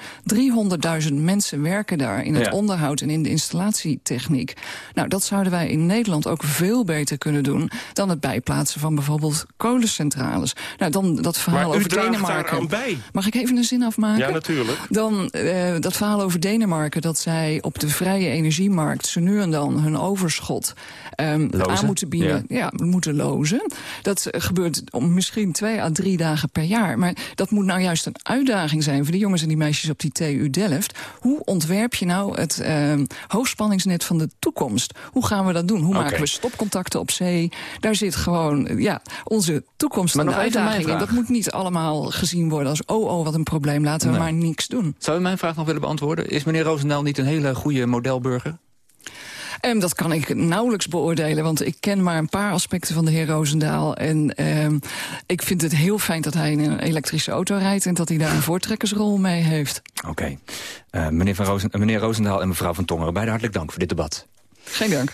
S14: 300.000 mensen werken daar in het ja. onderhoud en in de installatietechniek. Nou, dat zouden wij in Nederland ook veel beter kunnen doen... dan het bijplaatsen van bijvoorbeeld kolencentrales. Nou, dan dat verhaal
S15: maar
S14: over Denemarken. Mag ik even een zin afmaken?
S15: Ja, natuurlijk.
S14: Dan uh, dat verhaal over over Denemarken dat zij op de vrije energiemarkt... ze nu en dan hun overschot um, aan moeten bieden, ja. ja. moeten lozen. Dat gebeurt om misschien twee à drie dagen per jaar. Maar dat moet nou juist een uitdaging zijn voor de jongens en die meisjes op die TU Delft. Hoe ontwerp je nou het um, hoogspanningsnet van de toekomst? Hoe gaan we dat doen? Hoe okay. maken we stopcontacten op zee? Daar zit gewoon ja, onze toekomst en de uitdaging in. Dat moet niet allemaal gezien worden als... oh, oh, wat een probleem, laten we nee. maar niks doen.
S2: Zou u mijn vraag nog willen beantwoorden? Is meneer Roosendaal niet een hele goede modelburger?
S14: Um, dat kan ik nauwelijks beoordelen, want ik ken maar een paar aspecten van de heer Roosendaal. En um, ik vind het heel fijn dat hij in een elektrische auto rijdt... en dat hij daar een voortrekkersrol mee heeft.
S2: Oké. Okay. Uh, meneer, van Roosen, meneer Roosendaal en mevrouw van Tongeren, beide hartelijk dank voor dit debat.
S14: Geen dank.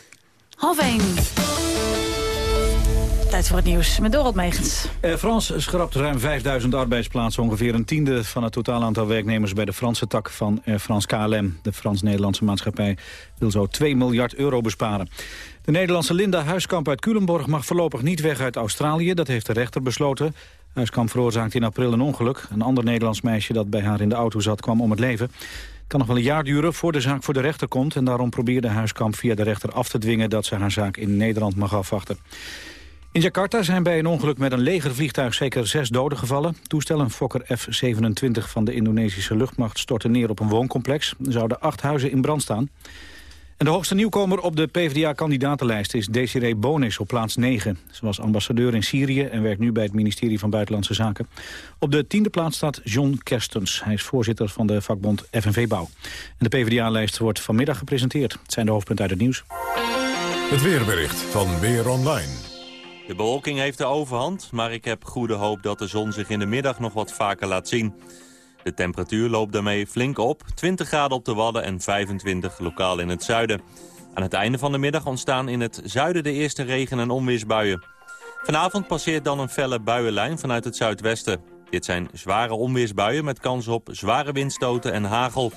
S3: Half één. Tijd voor het nieuws met Dorot Megens.
S4: Air France schrapt ruim 5000 arbeidsplaatsen. Ongeveer een tiende van het totaal aantal werknemers... bij de Franse tak van Air France KLM. De Frans-Nederlandse maatschappij wil zo 2 miljard euro besparen. De Nederlandse Linda Huiskamp uit Culemborg mag voorlopig niet weg uit Australië. Dat heeft de rechter besloten. Huiskamp veroorzaakte in april een ongeluk. Een ander Nederlands meisje dat bij haar in de auto zat kwam om het leven. Het kan nog wel een jaar duren voor de zaak voor de rechter komt... en daarom probeerde Huiskamp via de rechter af te dwingen... dat ze haar zaak in Nederland mag afwachten. In Jakarta zijn bij een ongeluk met een legervliegtuig zeker zes doden gevallen. Toestel een Fokker F-27 van de Indonesische luchtmacht stortte neer op een wooncomplex. Er zouden acht huizen in brand staan. En de hoogste nieuwkomer op de PvdA-kandidatenlijst is Desiree Bonis op plaats 9. Ze was ambassadeur in Syrië en werkt nu bij het ministerie van Buitenlandse Zaken. Op de tiende plaats staat John Kerstens. Hij is voorzitter van de vakbond FNV Bouw. En de PvdA-lijst wordt vanmiddag gepresenteerd. Het zijn de hoofdpunten uit het nieuws.
S1: Het weerbericht van Weer Online.
S16: De bewolking heeft de overhand, maar ik heb goede hoop dat de zon zich in de middag nog wat vaker laat zien. De temperatuur loopt daarmee flink op, 20 graden op de Wadden en 25 lokaal in het zuiden. Aan het einde van de middag ontstaan in het zuiden de eerste regen- en onweersbuien. Vanavond passeert dan een felle buienlijn vanuit het zuidwesten. Dit zijn zware onweersbuien met kans op zware windstoten en hagel.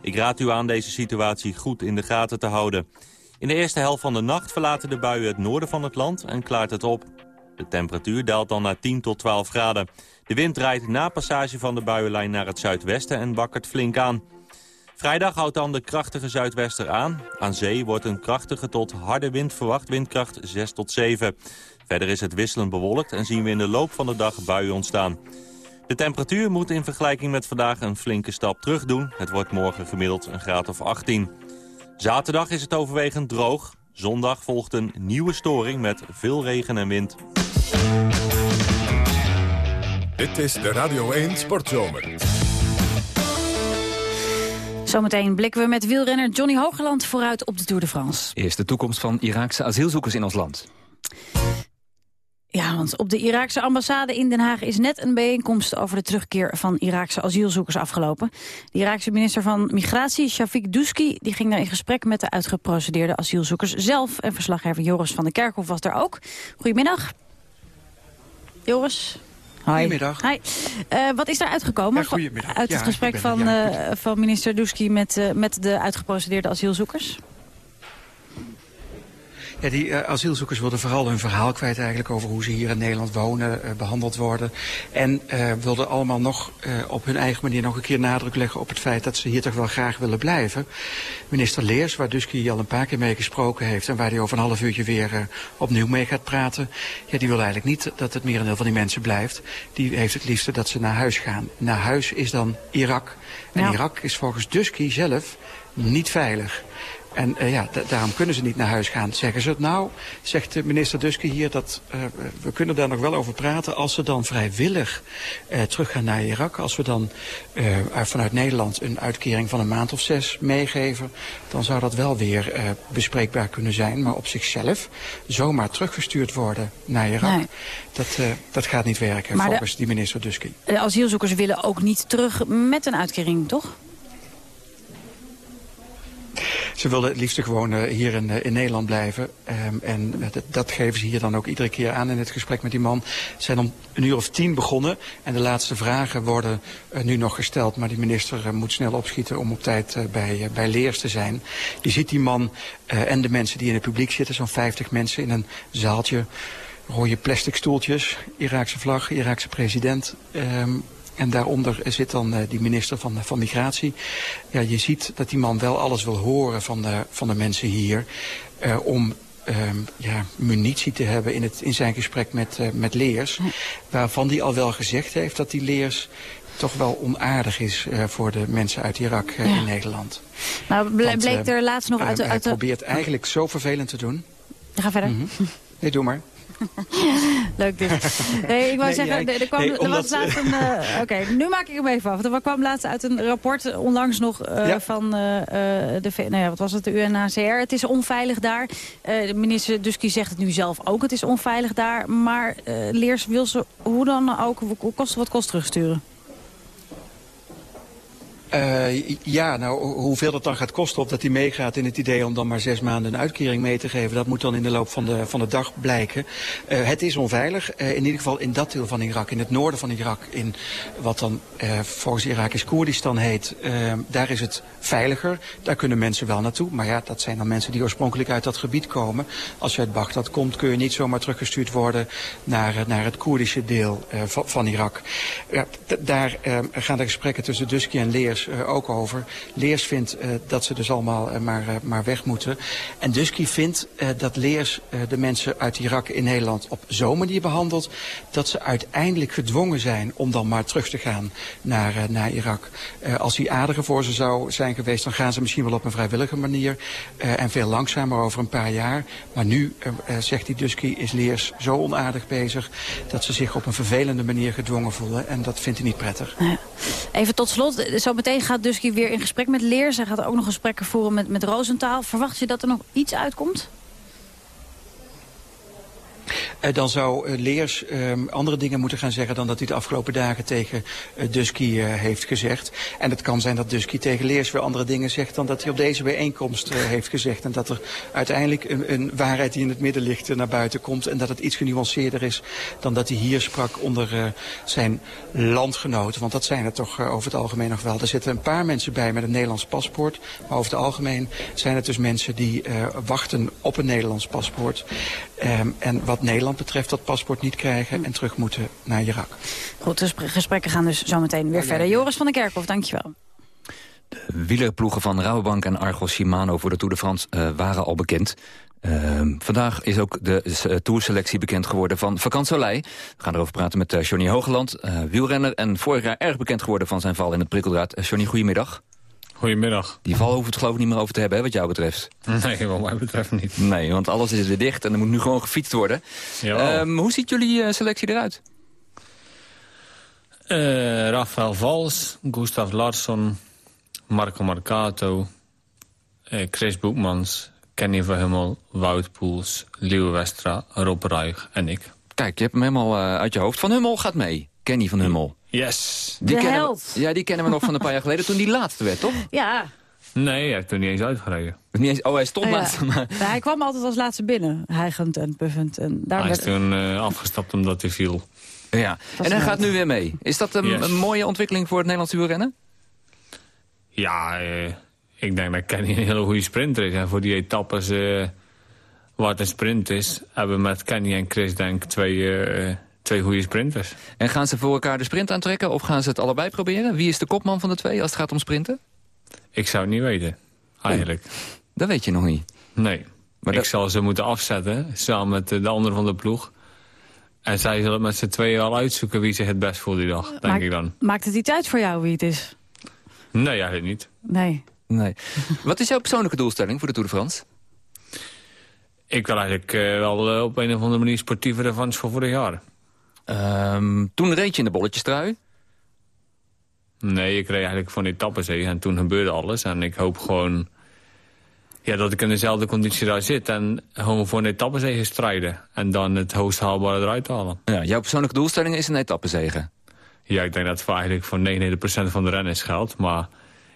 S16: Ik raad u aan deze situatie goed in de gaten te houden. In de eerste helft van de nacht verlaten de buien het noorden van het land en klaart het op. De temperatuur daalt dan naar 10 tot 12 graden. De wind draait na passage van de buienlijn naar het zuidwesten en wakkert flink aan. Vrijdag houdt dan de krachtige zuidwester aan. Aan zee wordt een krachtige tot harde wind verwacht, windkracht 6 tot 7. Verder is het wisselend bewolkt en zien we in de loop van de dag buien ontstaan. De temperatuur moet in vergelijking met vandaag een flinke stap terug doen. Het wordt morgen gemiddeld een graad of 18. Zaterdag is het overwegend droog. Zondag volgt een nieuwe storing met veel regen en wind.
S1: Dit is de Radio 1 Sportzomer.
S3: Zometeen blikken we met wielrenner Johnny Hogeland vooruit op de Tour de France.
S2: Eerst de toekomst van Iraakse asielzoekers in ons land.
S3: Ja, want op de Iraakse ambassade in Den Haag is net een bijeenkomst over de terugkeer van Iraakse asielzoekers afgelopen. De Iraakse minister van Migratie, Shafiq Douski, die ging daar in gesprek met de uitgeprocedeerde asielzoekers zelf. En verslaggever Joris van der Kerkhof was daar ook. Goedemiddag. Joris.
S17: Hi. Goedemiddag.
S3: Hi. Uh, wat is daar uitgekomen
S17: ja, goedemiddag.
S3: uit het
S17: ja,
S3: gesprek van, uh, van minister Douski met, uh, met de uitgeprocedeerde asielzoekers?
S17: Ja, die uh, asielzoekers wilden vooral hun verhaal kwijt eigenlijk over hoe ze hier in Nederland wonen, uh, behandeld worden. En uh, wilden allemaal nog op hun eigen manier nog een keer nadruk leggen op het feit dat ze hier toch wel graag willen blijven. Minister Leers, waar Dusky al een paar keer mee gesproken heeft en waar hij over een half uurtje weer opnieuw mee gaat praten. Ja, die wil eigenlijk niet dat het merendeel van die mensen blijft. Die heeft het liefste dat ze naar huis gaan. Naar huis is dan Irak. En ja. Irak is volgens Dusky zelf niet veilig. En uh, ja, daarom kunnen ze niet naar huis gaan. Zeggen ze het nou, zegt de minister Duske hier, dat uh, we kunnen daar nog wel over praten als ze dan vrijwillig uh, teruggaan naar Irak. Als we dan vanuit Nederland een uitkering van een maand of zes meegeven, dan zou dat wel weer bespreekbaar kunnen zijn. Maar op zichzelf zomaar teruggestuurd worden naar Irak, nee. dat, dat gaat niet werken maar volgens de, die minister Duske.
S3: De asielzoekers willen ook niet terug met een uitkering, toch?
S17: Ze willen het liefst gewoon uh, hier in, uh, in Nederland blijven. Um, en uh, dat geven ze hier dan ook iedere keer aan in het gesprek met die man. Zijn om een uur of tien begonnen. En de laatste vragen worden nu nog gesteld. Maar die minister moet snel opschieten om op tijd bij, bij Leers te zijn. Je ziet die man en de mensen die in het publiek zitten. Zo'n 50 mensen in een zaaltje. Rode plastic stoeltjes. Iraakse vlag, Iraakse president. Um, en daaronder zit dan uh, die minister van, van Migratie. Ja, je ziet dat die man wel alles wil horen van de, van de mensen hier. Uh, om um, ja, munitie te hebben in, het, in zijn gesprek met, uh, met Leers. Waarvan hij al wel gezegd heeft dat die Leers toch wel onaardig is uh, voor de mensen uit Irak uh, ja. in Nederland.
S3: Nou, ble Want, bleek er laatst nog uit...
S17: Hij
S3: uit
S17: probeert eigenlijk zo vervelend te doen.
S3: Ga verder.
S17: Mm -hmm. Nee, doe maar.
S3: Leuk dit. Nee, ik wou nee, zeggen, ja, er, kwam, nee, omdat... er was laatst een... Uh, Oké, okay, nu maak ik hem even af. Er kwam laatst uit een rapport, onlangs nog, uh, ja. van uh, de... Nou ja, wat was het, de UNHCR. Het is onveilig daar. de minister Dusky zegt het nu zelf ook, het is onveilig daar. Maar Leers wil ze hoe dan ook, kost wat kost terugsturen.
S17: Uh, ja, nou, hoeveel dat dan gaat kosten of dat hij meegaat in het idee om dan maar zes maanden een uitkering mee te geven, dat moet dan in de loop van de, van de dag blijken. Uh, het is onveilig, uh, in ieder geval in dat deel van Irak, in het noorden van Irak, in wat dan volgens Irakisch Koerdistan heet, daar is het veiliger. Daar kunnen mensen wel naartoe, maar ja, dat zijn dan mensen die oorspronkelijk uit dat gebied komen. Als je uit Bagdad komt, kun je niet zomaar teruggestuurd worden naar, naar het Koerdische deel van, van Irak. Ja, daar gaan de gesprekken tussen Dusky en Leers uh, ook over. Leers vindt uh, dat ze dus allemaal uh, maar, maar weg moeten. En Dusky vindt dat Leers de mensen uit Irak in Nederland op zo'n manier behandelt... dat ze uiteindelijk gedwongen zijn om dan maar terug te gaan naar, naar Irak. als hij aardiger voor ze zou zijn geweest... dan gaan ze misschien wel op een vrijwillige manier... en veel langzamer over een paar jaar. Maar nu, zegt die Dusky, is Leers zo onaardig bezig... dat ze zich op een vervelende manier gedwongen voelen. En dat vindt hij niet prettig.
S3: Even tot slot, zo meteen gaat Dusky weer in gesprek met Leers. Hij gaat ook nog gesprekken voeren met, met Roosentaal. Verwacht je dat er nog iets uitkomt?
S17: Uh, dan zou uh, Leers uh, andere dingen moeten gaan zeggen dan dat hij de afgelopen dagen tegen Dusky heeft gezegd. En het kan zijn dat Dusky tegen Leers weer andere dingen zegt dan dat hij op deze bijeenkomst heeft gezegd. En dat er uiteindelijk een, een, waarheid die in het midden ligt naar buiten komt. En dat het iets genuanceerder is dan dat hij hier sprak onder zijn landgenoten. Want dat zijn er toch over het algemeen nog wel. Er zitten een paar mensen bij met een Nederlands paspoort. Maar over het algemeen zijn het dus mensen die wachten op een Nederlands paspoort. Um, en wat Nederland betreft dat paspoort niet krijgen en terug moeten naar Irak.
S3: Goed, de gesprekken gaan dus zometeen weer verder. Joris van der Kerkhof, dankjewel.
S2: De wielerploegen van Rabobank en Argos Shimano voor de Tour de France uh, waren al bekend. Uh, vandaag is ook de uh, tourselectie bekend geworden van Vakant Soleil. We gaan erover praten met uh, Johnny Hogeland, wielrenner... en vorig jaar erg bekend geworden van zijn val in het prikkeldraad. Johnny, goedemiddag.
S18: Goedemiddag.
S2: Die val we het geloof ik niet meer over te hebben, hè, wat jou betreft.
S18: Nee, wat mij betreft niet.
S2: Nee, want alles is weer dicht en er moet nu gewoon gefietst worden. Um, hoe ziet jullie uh, selectie eruit?
S18: Uh, Rafael Vals, Gustav Larsson, Marco Marcato, uh, Chris Boekmans, Kenny Verhummel, Wout Poels, Leeuw Westra, Rob Ruig en ik.
S2: Kijk, je hebt hem helemaal uit je hoofd. Van Hummel gaat mee. Kenny van Hummel.
S18: Yes.
S3: Die de held.
S2: We, ja, die kennen we nog van een paar jaar geleden toen die laatste werd, toch?
S3: Ja.
S18: Nee, hij heeft toen niet eens uitgereden.
S2: Niet eens, oh, hij stond oh, ja. laatste. Maar...
S3: Ja, hij kwam altijd als laatste binnen, hijgend en puffend. En daar
S18: hij
S3: werd...
S18: is toen uh, afgestapt omdat hij viel.
S2: Ja, en hij gaat nu weer mee. Is dat een, yes. een, mooie ontwikkeling voor het Nederlandse wielrennen?
S18: Ja, uh, ik denk dat Kenny een hele goede sprinter is. En voor die etappes uh, wat een sprint is... hebben we met Kenny en Chris denk ik twee, eh, twee goede sprinters.
S2: En gaan ze voor elkaar de sprint aantrekken of gaan ze het allebei proberen? Wie is de kopman van de twee als het gaat om sprinten?
S18: Ik zou het niet weten, eigenlijk.
S2: Dat weet je nog niet.
S18: Nee, maar ik zal ze moeten afzetten, samen met de andere van de ploeg. En zij zullen met z'n tweeën al uitzoeken wie zich het best voelt die dag, denk
S3: Maakt-
S18: ik dan.
S3: Maakt het iets uit voor jou wie het is?
S18: Nee, eigenlijk niet.
S3: Nee.
S2: nee. Wat is jouw persoonlijke doelstelling voor de Tour de France?
S18: Ik wil eigenlijk eh, wel eh, op een of andere manier sportieve revanche voor vorig jaar.
S2: Ehm, toen reed je in de bolletjestrui?
S18: Nee, ik reed eigenlijk voor een etappezege en toen gebeurde alles. En ik hoop gewoon ja, dat ik in dezelfde conditie daar zit. En gewoon voor een etappezege strijden. En dan het hoogst haalbare eruit halen.
S2: Ja, jouw persoonlijke doelstelling is een etappezege.
S18: Ja, ik denk dat het voor eigenlijk voor 99% van de renners geldt. Maar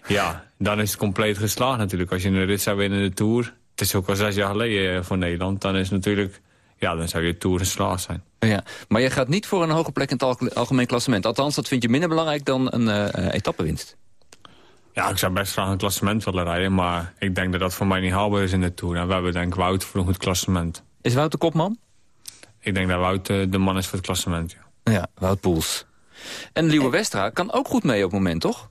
S18: ja, dan is het compleet geslaagd natuurlijk. Als je een rit zou winnen in de Tour... Het is ook al zes jaar geleden voor Nederland. Dan is het natuurlijk... Ja, dan zou je Tour geslaagd zijn.
S2: Ja, maar je gaat niet voor een hoge plek in het alge- algemeen klassement. Althans, dat vind je minder belangrijk dan een eh, eh, etappewinst.
S18: Ja, ik zou best graag een klassement willen rijden. Maar ik denk dat dat voor mij niet haalbaar is in de Tour. En we hebben denk ik Wout voor een goed klassement.
S2: Is Wout de kopman?
S18: Ik denk dat Wout eh, de man is voor het klassement, ja.
S2: Ja, Wout Poels. En Liewe Westra kan ook goed mee op het moment, toch?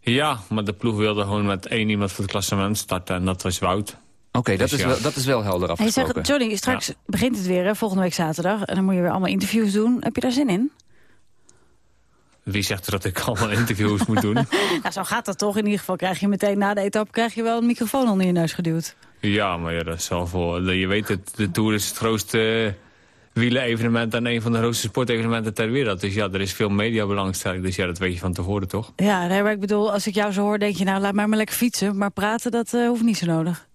S18: Ja, maar de ploeg wilde gewoon met één iemand voor het klassement starten. En dat was Wout.
S2: Oké, dat,
S18: Dus
S2: is dat is wel helder afgesproken.
S3: zeg, Johnny, straks begint het weer, hè, volgende week zaterdag. En dan moet je weer allemaal interviews doen. Heb je daar zin in?
S18: Wie zegt er dat ik allemaal interviews moet doen?
S3: Nou, zo gaat dat toch. In ieder geval krijg je meteen na de etappe krijg je wel een microfoon onder je neus geduwd.
S18: Ja, maar ja, dat is wel voor... Je weet het, de Tour is het grootste eh, wielenevenement... en een van de grootste sportevenementen ter wereld. Dus ja, er is veel mediabelangstelling. Dus ja, dat weet je van tevoren, toch?
S3: Ja, nee, maar ik bedoel, als ik jou zo hoor, denk je nou, laat mij maar lekker fietsen. Maar praten, dat eh, hoeft niet zo nodig.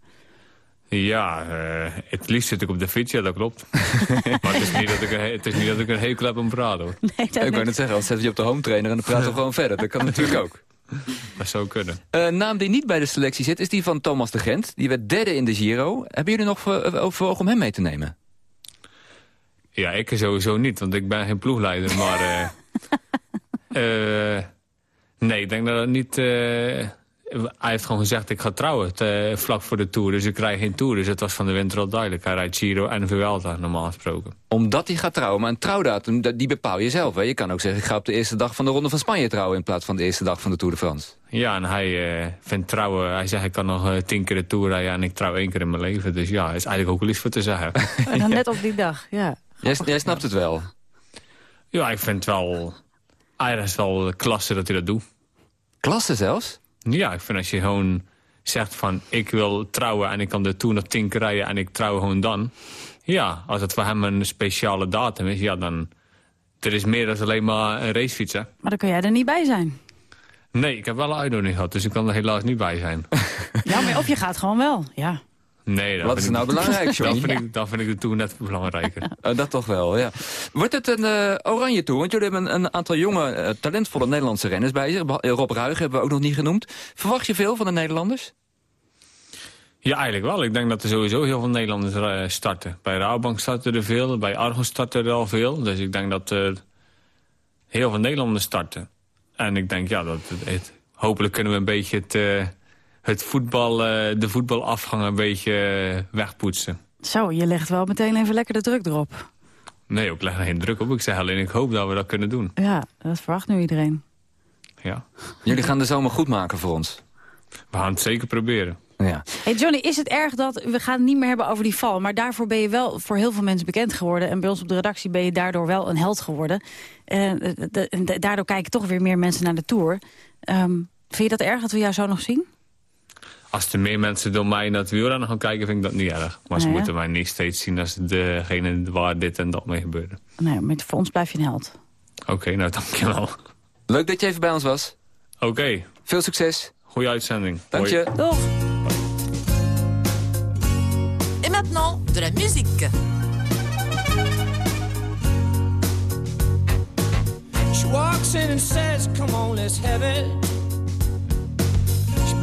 S18: Ja, eh, het liefst zit ik op de fiets, ja, dat klopt. maar het is, niet dat ik een, he- het is niet dat ik een hekel heb om praten, hoor.
S2: ik wou net zeggen, dan zet je op de home trainer en dan praten we gewoon verder. Dat kan natuurlijk ook.
S18: Dat zou kunnen.
S2: Een naam die niet bij de selectie zit, is die van Thomas de Gent. Die werd derde in de Giro. Hebben jullie nog eh, overwogen om hem mee te nemen?
S18: Ja, ik sowieso niet, want ik ben geen ploegleider. Maar eh, eh, nee, ik denk dat het niet... hij heeft gewoon gezegd, ik ga trouwen eh, vlak voor de Tour. Dus ik krijg geen Tour. Dus het was van de winter al duidelijk. Hij rijdt Giro en Vuelta, normaal gesproken.
S2: Omdat hij gaat trouwen, maar een trouwdatum, dat- die bepaal je zelf. Hè? Je kan ook zeggen, ik ga op de eerste dag van de Ronde van Spanje trouwen... in plaats van de eerste dag van de Tour de France.
S18: Ja, en hij eh, vindt trouwen... Hij zegt, ik kan nog eh, tien keer de Tour rijden en ik trouw één keer in mijn leven. Dus ja, is eigenlijk ook wel iets voor te zeggen.
S3: En dan net op die dag, ja.
S2: Jij, jij snapt het wel.
S18: Ja, ik vind het wel... Eigenlijk is het wel klasse dat hij dat doet.
S2: Klasse zelfs?
S18: Ja, ik vind als je gewoon zegt van... ik wil trouwen en ik kan de Tour nog tien keer rijden en ik trouw gewoon dan. Ja, als het voor hem een speciale datum is, ja dan... Er is meer dan alleen maar een racefiets, hè?
S3: Maar dan kun jij er niet bij zijn.
S18: Nee, ik heb wel een uitnodiging gehad, dus ik kan er helaas niet bij zijn.
S3: Ja, maar of je gaat gewoon wel, ja.
S18: Nee, dat
S2: Wat is nou belangrijk,
S18: dat
S2: Johnny?
S18: vind, ik, dat vind ik de Tour net belangrijker.
S2: Eh, dat toch wel, ja. Wordt het een eh, oranje tour? Want jullie hebben een, een aantal jonge, eh, talentvolle Nederlandse renners bij zich. Rob Ruig hebben we ook nog niet genoemd. Verwacht je veel van de Nederlanders?
S18: Ja, eigenlijk wel. Ik denk dat er sowieso heel veel Nederlanders starten. Bij Rabobank starten er veel, bij Argos starten er al veel. Dus ik denk dat er heel veel Nederlanders starten. En ik denk, ja, dat het, het- hopelijk kunnen we een beetje het, het voetbal, eh, de voetbalafgang een beetje eh, wegpoetsen.
S3: Zo, je legt wel meteen even lekker de druk erop.
S18: Nee, ik leg er geen druk op. Ik zeg alleen, ik hoop dat we dat kunnen doen.
S3: Ja, dat verwacht nu iedereen.
S18: Ja.
S2: Jullie gaan de zomer goed maken voor ons.
S18: We gaan het zeker proberen.
S2: Ja.
S3: Hey Johnny, is het erg dat... We gaan het niet meer hebben over die val. Maar daarvoor ben je wel voor heel veel mensen bekend geworden. En bij ons op de redactie ben je daardoor wel een held geworden. En eh, de- en de- daardoor kijken toch weer meer mensen naar de Tour. Ehm, vind je dat erg dat we jou zo nog zien?
S18: Als er meer mensen door mij naar het wielrennen gaan kijken, vind ik dat niet erg. Maar ze
S3: Nee, hè?
S18: moeten mij niet steeds zien als degene waar dit en dat mee gebeurde.
S3: Nee, maar voor ons blijf je een held.
S18: Oké, nou dankjewel.
S2: Leuk dat je even bij ons was.
S18: Oké.
S2: Veel succes.
S18: Goeie uitzending.
S2: Dank
S18: Hoi.
S2: je.
S3: Doeg.
S19: Et maintenant, de la musique.
S13: She walks in and says, Come on, let's have it.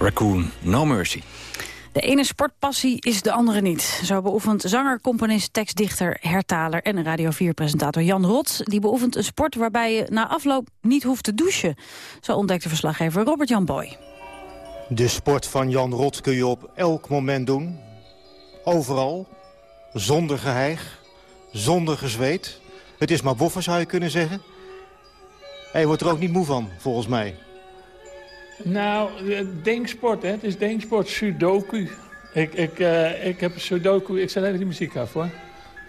S2: Raccoon, No Mercy.
S3: De ene sportpassie is de andere niet. Zo beoefent zanger, componist, tekstdichter, hertaler en Radio 4-presentator Jan Rot. Die beoefent een sport waarbij je na afloop niet hoeft te douchen. Zo ontdekte verslaggever Robert-Jan Boy.
S20: De sport van Jan Rot kun je op elk moment doen. Overal. Zonder geheig. Zonder gezweet. Het is maar boffen zou je kunnen zeggen. En je wordt er ook niet moe van, volgens mij.
S21: Nou, eh, denksport, hè. Het is denksport, sudoku. Ik, ik, eh, ik heb sudoku... Ik zet even die muziek af, hoor.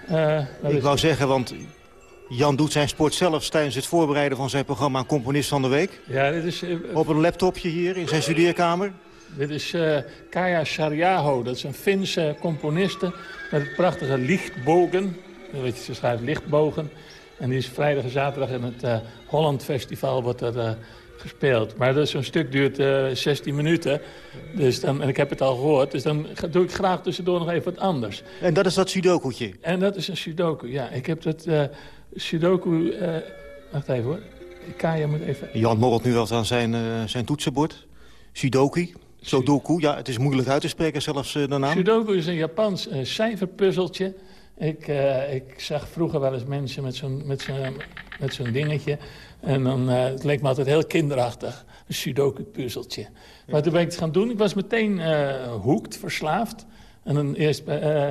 S21: Eh,
S20: Ik
S21: is-
S20: wou zeggen, want Jan doet zijn sport zelf tijdens het voorbereiden van zijn programma Componist van de Week.
S21: Ja, dit is...
S20: Op een laptopje hier in zijn studeerkamer.
S21: Dit is Kaya Sarjaho. Dat is een Finse componiste met het prachtige lichtbogen. Weet je, ze schrijft lichtbogen. En die is vrijdag en zaterdag in het Holland Festival wordt er, gespeeld. Maar dat zo'n stuk duurt eh 16 minuten. Dus dan, en ik heb het al gehoord. Dus dan doe ik graag tussendoor nog even wat anders.
S20: En dat is dat sudoku'tje.
S21: En dat is een sudoku, ja. Ik heb dat eh, sudoku... eh, wacht even hoor. Kaya moet even...
S20: Jan morrelt nu wel aan zijn, eh, zijn toetsenbord. Sudoku. Sudoku, ja, het is moeilijk uit te spreken, zelfs eh, de naam.
S21: Sudoku is een Japans eh, cijferpuzzeltje. Ik, eh, ik zag vroeger wel eens mensen met zo'n met zo'n met zo'n dingetje. En dan, eh, het leek me altijd heel kinderachtig. Een Sudoku-puzzeltje. Maar toen ben ik het gaan doen. Ik was meteen eh hoekt, verslaafd. En dan eerst... eh,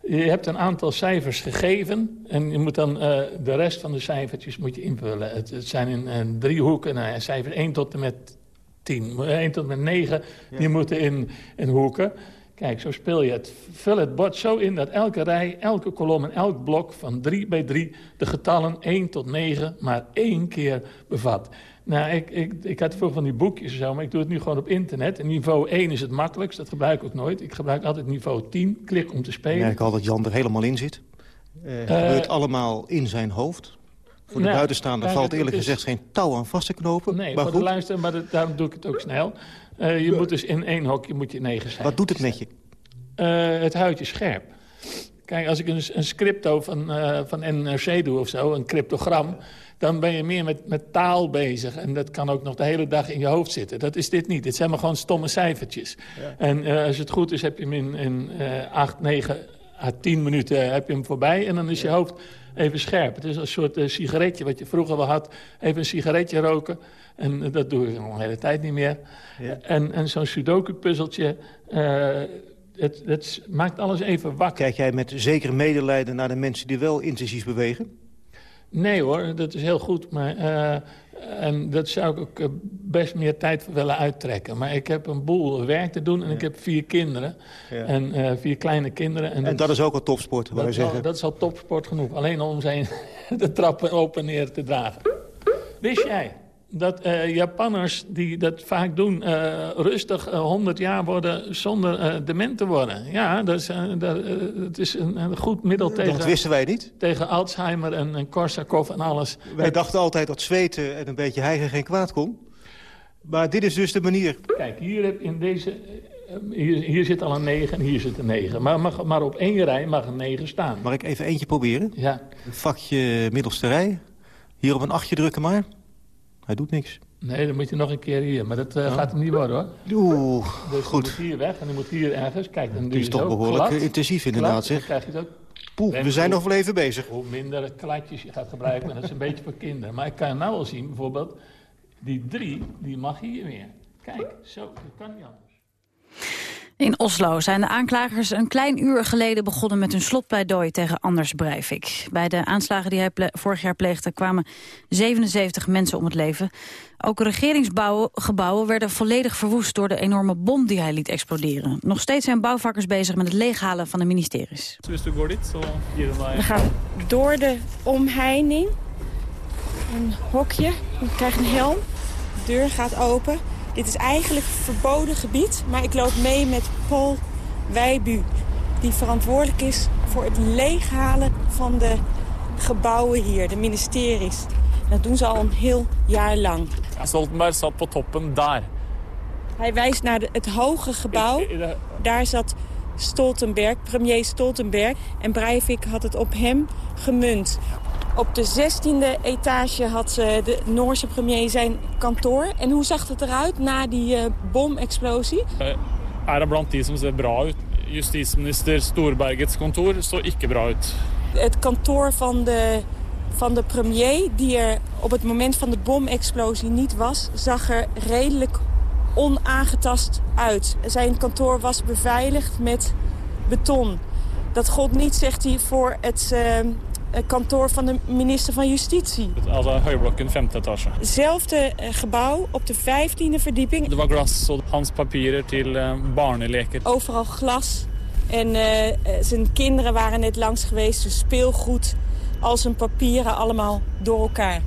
S21: je hebt een aantal cijfers gegeven en je moet dan de rest van de cijfertjes moet je invullen. Het, het zijn in, in drie hoeken, nou ja, cijfers 1 tot en met 10. 1 tot en met 9, die moeten in, in hoeken. Kijk, zo speel je het. Vul het bord zo in dat elke rij, elke kolom en elk blok van 3 bij 3 de getallen 1 tot 9 maar één keer bevat. Nou, ik, ik, ik had vroeger van die boekjes en zo, maar ik doe het nu gewoon op internet. En niveau 1 is het makkelijkst, dat gebruik ik ook nooit. Ik gebruik altijd niveau 10, klik om te
S20: Ik
S21: spelen.
S20: merk al dat Jan er helemaal in zit. Het
S21: Eh,
S20: gebeurt allemaal in zijn hoofd. Voor de
S21: Nou,
S20: buitenstaander valt
S21: het
S20: eerlijk
S21: is-
S20: gezegd geen touw aan vast te knopen.
S21: Nee,
S20: maar goed,
S21: luisteren, maar dat- daarom doe ik het ook snel. Eh, je moet dus in één hokje moet je negen zijn.
S20: wat doet het met je?
S21: Eh, het houdt je scherp. Kijk, als ik een, een scripto van, eh, van NRC doe of zo, een cryptogram... dan ben je meer met, met taal bezig. En dat kan ook nog de hele dag in je hoofd zitten. Dat is dit niet. Dit zijn maar gewoon stomme cijfertjes. En eh, als het goed is, heb je hem in, in eh, acht, negen à tien minuten heb je hem voorbij. En dan is je hoofd even scherp. Het is een soort eh, sigaretje wat je vroeger wel had. Even een sigaretje roken. En eh, dat doe ik al een hele tijd niet meer. En, en zo'n sudoku-puzzeltje... eh, het, het maakt alles even wakker.
S20: Kijk jij met zeker medelijden naar de mensen die wel intensief bewegen?
S21: Nee hoor, dat is heel goed. Maar, eh, en dat zou ik ook eh, best meer tijd voor willen uittrekken. Maar ik heb een boel werk te doen en ik heb vier kinderen.
S20: Ja.
S21: En eh, vier kleine kinderen.
S20: En dat is ook al topsport, wou je
S21: al,
S20: zeggen.
S21: dat is al topsport genoeg. Alleen om zijn de trappen op en neer te dragen. Wist jij dat eh, Japanners die dat vaak doen... eh, rustig eh, 100 jaar worden zonder eh, dement te worden? Ja, dat is, eh, dat, eh, het is een, een goed middel tegen...
S20: Dat wisten wij niet.
S21: Tegen Alzheimer en, en Korsakoff en alles.
S20: Wij dachten altijd dat zweten en een beetje hijgen geen kwaad kon. Maar dit is dus de manier.
S21: Kijk, hier, heb, in deze, eh, hier, hier zit al een 9 en hier zit een 9. Maar, mag, maar op één rij mag een 9 staan.
S20: Mag ik even eentje proberen?
S21: Ja.
S20: Het vakje middelste rij. Hier op een achtje drukken maar. Hij doet niks.
S21: Nee, dan moet je nog een keer hier. Maar dat eh,
S20: Ja.
S21: gaat hem niet worden, hoor.
S20: Oeh,
S21: Dus
S20: goed.
S21: die moet hier weg en die moet hier ergens. Kijk, dan
S20: Die is
S21: je
S20: toch behoorlijk
S21: glad,
S20: eh, intensief inderdaad, zeg.
S21: krijg je het ook
S20: Poeh, we zijn
S21: Hoe-
S20: nog wel even bezig.
S21: Hoe minder kladjes je gaat gebruiken, dat is een beetje voor kinderen. Maar ik kan nou wel zien, bijvoorbeeld, die drie, die mag hier weer. Kijk, zo, dat kan niet anders.
S3: In Oslo zijn de aanklagers een klein uur geleden begonnen met hun slotpleidooi tegen Anders Breivik. Bij de aanslagen die hij vorig jaar pleegde kwamen 77 mensen om het leven. Ook regeringsgebouwen werden volledig verwoest door de enorme bom die hij liet exploderen. Nog steeds zijn bouwvakkers bezig met het leeghalen van de ministeries.
S22: We gaan door de omheining. Een hokje. Je krijgt een helm. De deur gaat open. Dit is eigenlijk verboden gebied. Maar ik loop mee met Paul Wijbu. Die verantwoordelijk is voor het leeghalen van de gebouwen hier. De ministeries. Dat doen ze al een heel jaar lang.
S23: Stoltenberg zat på toppen der.
S22: Hij wijst naar het hoge gebouw. Daar zat Stoltenberg, premier Stoltenberg. En Breivik had het op hem gemunt. Op de 16e etage had eh, de Noorse premier zijn kantoor. En hoe zag het eruit na die eh, bomexplosie?
S23: Eh, Er er blant de som ser bra ut. Justisminister Storbergets kontor så ikke bra ut.
S22: Het kantoor van de, van de premier, die er op het moment van de bomexplosie niet was... zag er redelijk onaangetast uit. Zijn kantoor was beveiligd met beton. Dat gold niet, zegt hij, voor het kantoor van de minister van Justitie.
S23: Altså høyblokken femte etasje.
S22: Hetzelfde eh, gebouw op de 15e verdieping.
S23: Var glass og hans papirer til eh, barneleker.
S22: Overal glas. En eh, eh, zijn kinderen waren net langs geweest. Zijn speelgoed, al zijn papieren allemaal door elkaar.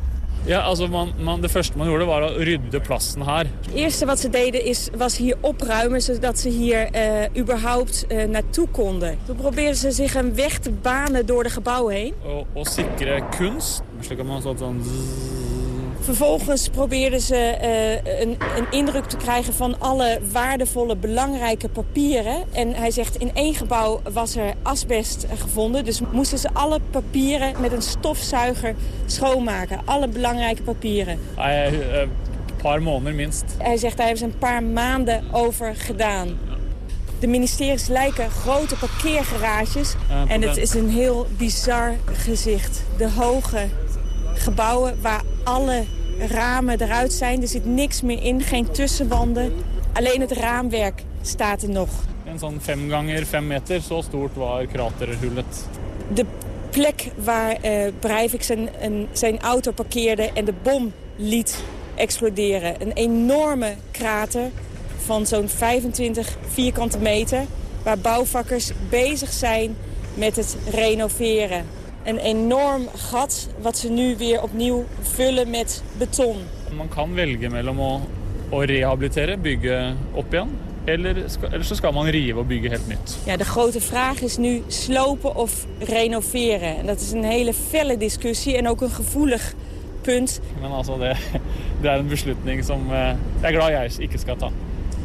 S23: Ja, altså man, man, Det første man gjorde, var å rydde plassen her.
S22: Het eerste wat ze deden is, was hier opruimen, zodat ze hier eh, überhaupt eh, naartoe konden. Toen probeerden ze zich een weg te banen door de gebouwen heen.
S23: Og, og sikre kunst. Slik at man sånn
S22: Vervolgens probeerden ze eh, een, een indruk te krijgen van alle waardevolle, belangrijke papieren. En hij zegt, in één gebouw was er asbest gevonden. Dus moesten ze alle papieren met een stofzuiger schoonmaken. Alle belangrijke papieren.
S23: Eh, et par måneder minst.
S22: Hij zegt, daar hebben ze een paar maanden over gedaan. De ministeries lijken grote parkeergarages. En het is een heel bizar gezicht. De hoge gebouwen waar alle ramen eruit zijn. Er zit niks meer in, geen tussenwanden. Alleen het raamwerk staat er nog.
S23: En sånn fem ganger fem meter, så stort var kraterhullet.
S22: De plek waar eh Breivik zijn, een- zijn auto parkeerde en de bom liet exploderen. Een enorme krater van zo'n 25 vierkante meter... waar bouwvakkers bezig zijn met het renoveren. Een enorm gat wat ze nu weer opnieuw vullen met beton.
S23: Man kan velge mellom å, å rehabilitere, bygge opp igjen, eller, eller så skal man rive og bygge helt nytt.
S22: Ja, de grote vraag is nu slopen of renoveren. En dat is een hele felle discussie en ook een gevoelig punt.
S23: Men altså, det, det er en beslutning som eh, jeg er glad jeg ikke skal ta.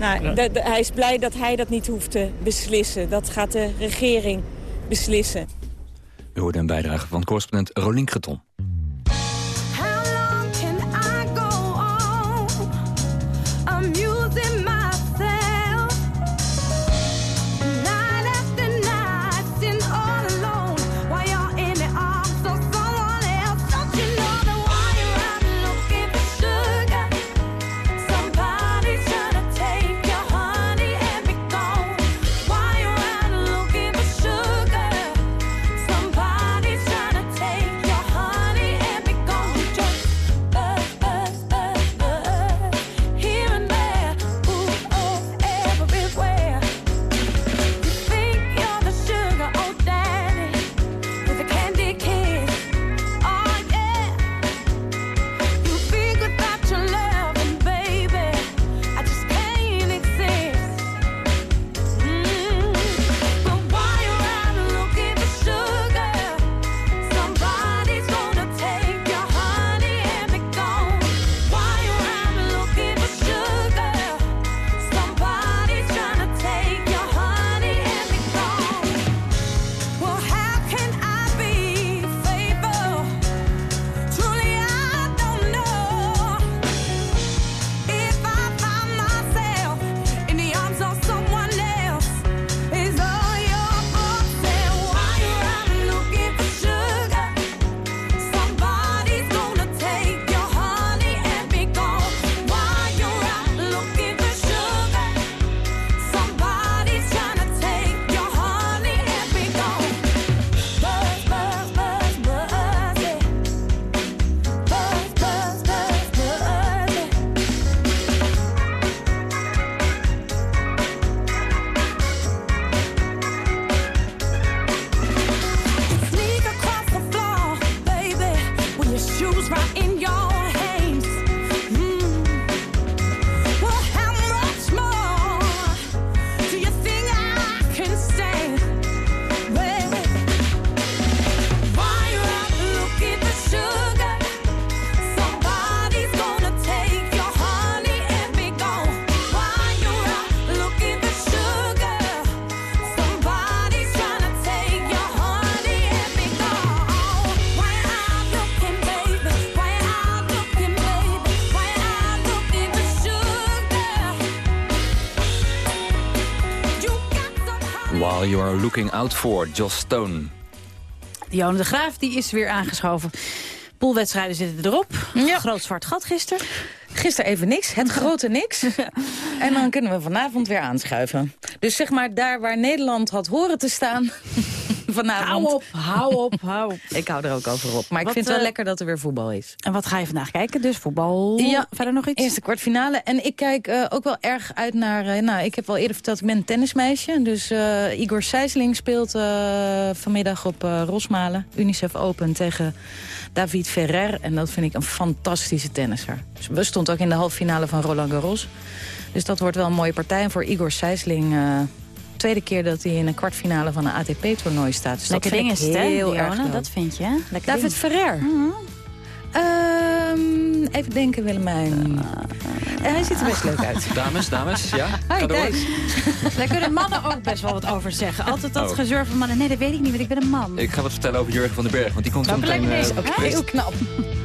S22: Nou, hij is blij dat hij dat niet hoeft te beslissen. Dat gaat de regering beslissen.
S2: Hoorde een bijdrage van correspondent Rolien Kreton.
S13: Looking Out For,
S2: Joss Stone.
S3: Dionne de Graaf die is weer aangeschoven. Poolwedstrijden zitten erop. Groot zwart gat gisteren.
S24: Gisteren even niks, het grote niks. en dan kunnen we vanavond weer aanschuiven. Dus zeg maar daar waar Nederland had horen te staan... vanavond.
S3: Hou op, hou op, hou op.
S24: Ik hou er ook over op. Maar
S3: Wat,
S24: ik vind het wel
S3: eh,
S24: lekker dat er weer voetbal is.
S3: En wat ga je vandaag kijken? Dus voetbal.
S24: Ja,
S3: verder nog iets?
S24: Eerste kwartfinale. En ik kijk eh, ook wel erg uit naar... eh, nou, ik heb al eerder verteld, ik ben een tennismeisje. Dus Igor Sijsling speelt vanmiddag op Rosmalen. Unicef Open tegen David Ferrer. En dat vind ik een fantastische tennisser. Dus we stond ook in de halve finale van Roland Garros. Dus dat wordt wel een mooie partij. En voor Igor Sijsling... tweede keer dat hij in een kwartfinale van een ATP-toernooi staat. Dus
S3: Lekker
S24: dat
S3: ding is het, hè,
S24: heel erg
S3: Dionne?
S24: leuk.
S3: Dat vind je, hè?
S24: David
S3: ding.
S24: Ferrer. Ehm, even denken, Willemijn. Eh, hij ziet er best leuk uit.
S2: Dames, dames, ja?
S24: Hi.
S3: Daar kunnen mannen ook best wel wat over zeggen. Altijd dat
S2: Oh.
S3: gezeur van mannen. Nee, dat weet ik niet, want ik ben een man.
S2: Ik ga wat vertellen over Jurgen van den Berg, want die komt zo meteen...
S3: deze. Oké,
S2: best
S24: Heel knap.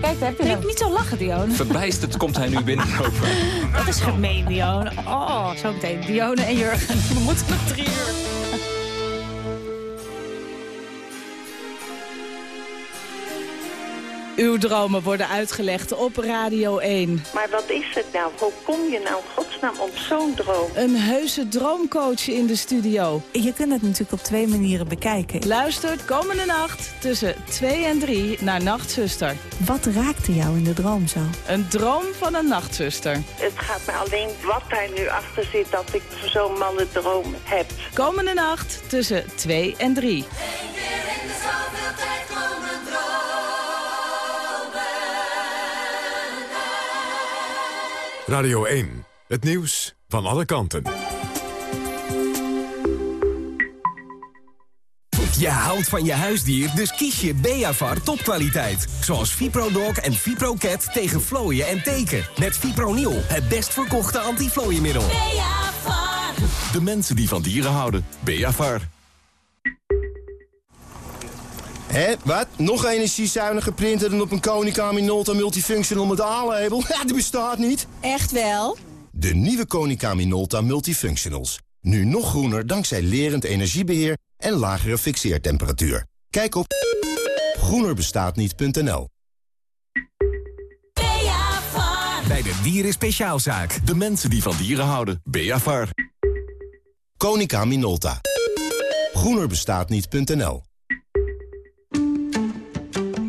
S24: Kijk, daar heb je
S3: Kijk,
S24: hem.
S3: niet zo lachen, Dionne.
S2: Verbijsterd komt hij nu binnenlopen.
S3: Dat is gemeen, Dionne. Oh, zo meteen. Dionne en Jurgen. We moeten nog drie uur.
S24: Uw dromen worden uitgelegd op Radio 1.
S25: Maar wat is het nou? Hoe kom je nou in godsnaam op zo'n droom?
S24: Een heuse droomcoach in de studio.
S26: Je kunt het natuurlijk op twee manieren bekijken.
S24: Luistert komende nacht tussen 2 en 3 naar Nachtzuster.
S26: Wat raakte jou in de droom zo?
S24: Een droom van een nachtzuster.
S25: Het gaat me alleen wat daar nu achter zit dat ik zo'n malle droom heb.
S24: Komende nacht tussen 2 en 3.
S1: Radio 1, het nieuws van alle kanten.
S27: Je houdt van je huisdier, dus kies je Beavar topkwaliteit. Zoals ViproDog en ViproCat tegen vlooien en teken. Met Fipronil, het best verkochte antiflooienmiddel.
S28: De mensen die van dieren houden. Beavar.
S29: Hé, wat? Nog energiezuinige printer dan op een Konica Minolta Multifunctional met A-label? Ja, die bestaat niet.
S26: Echt wel?
S29: De nieuwe Konica Minolta Multifunctionals. Nu nog groener dankzij lerend energiebeheer en lagere fixeertemperatuur. Kijk op groenerbestaatniet.nl
S28: Bij de Dieren Speciaalzaak. De mensen die van dieren houden. Beavar.
S29: Konica Minolta. groenerbestaatniet.nl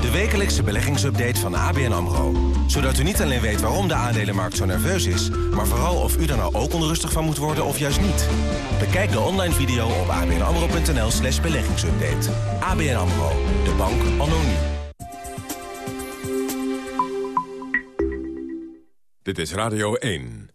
S5: De wekelijkse beleggingsupdate van ABN AMRO. Zodat u niet alleen weet waarom de aandelenmarkt zo nerveus is... maar vooral of u er nou ook onrustig van moet worden of juist niet. Bekijk de online video op abnamro.nl slash beleggingsupdate. ABN AMRO. De bank nu.
S1: Dit is Radio 1.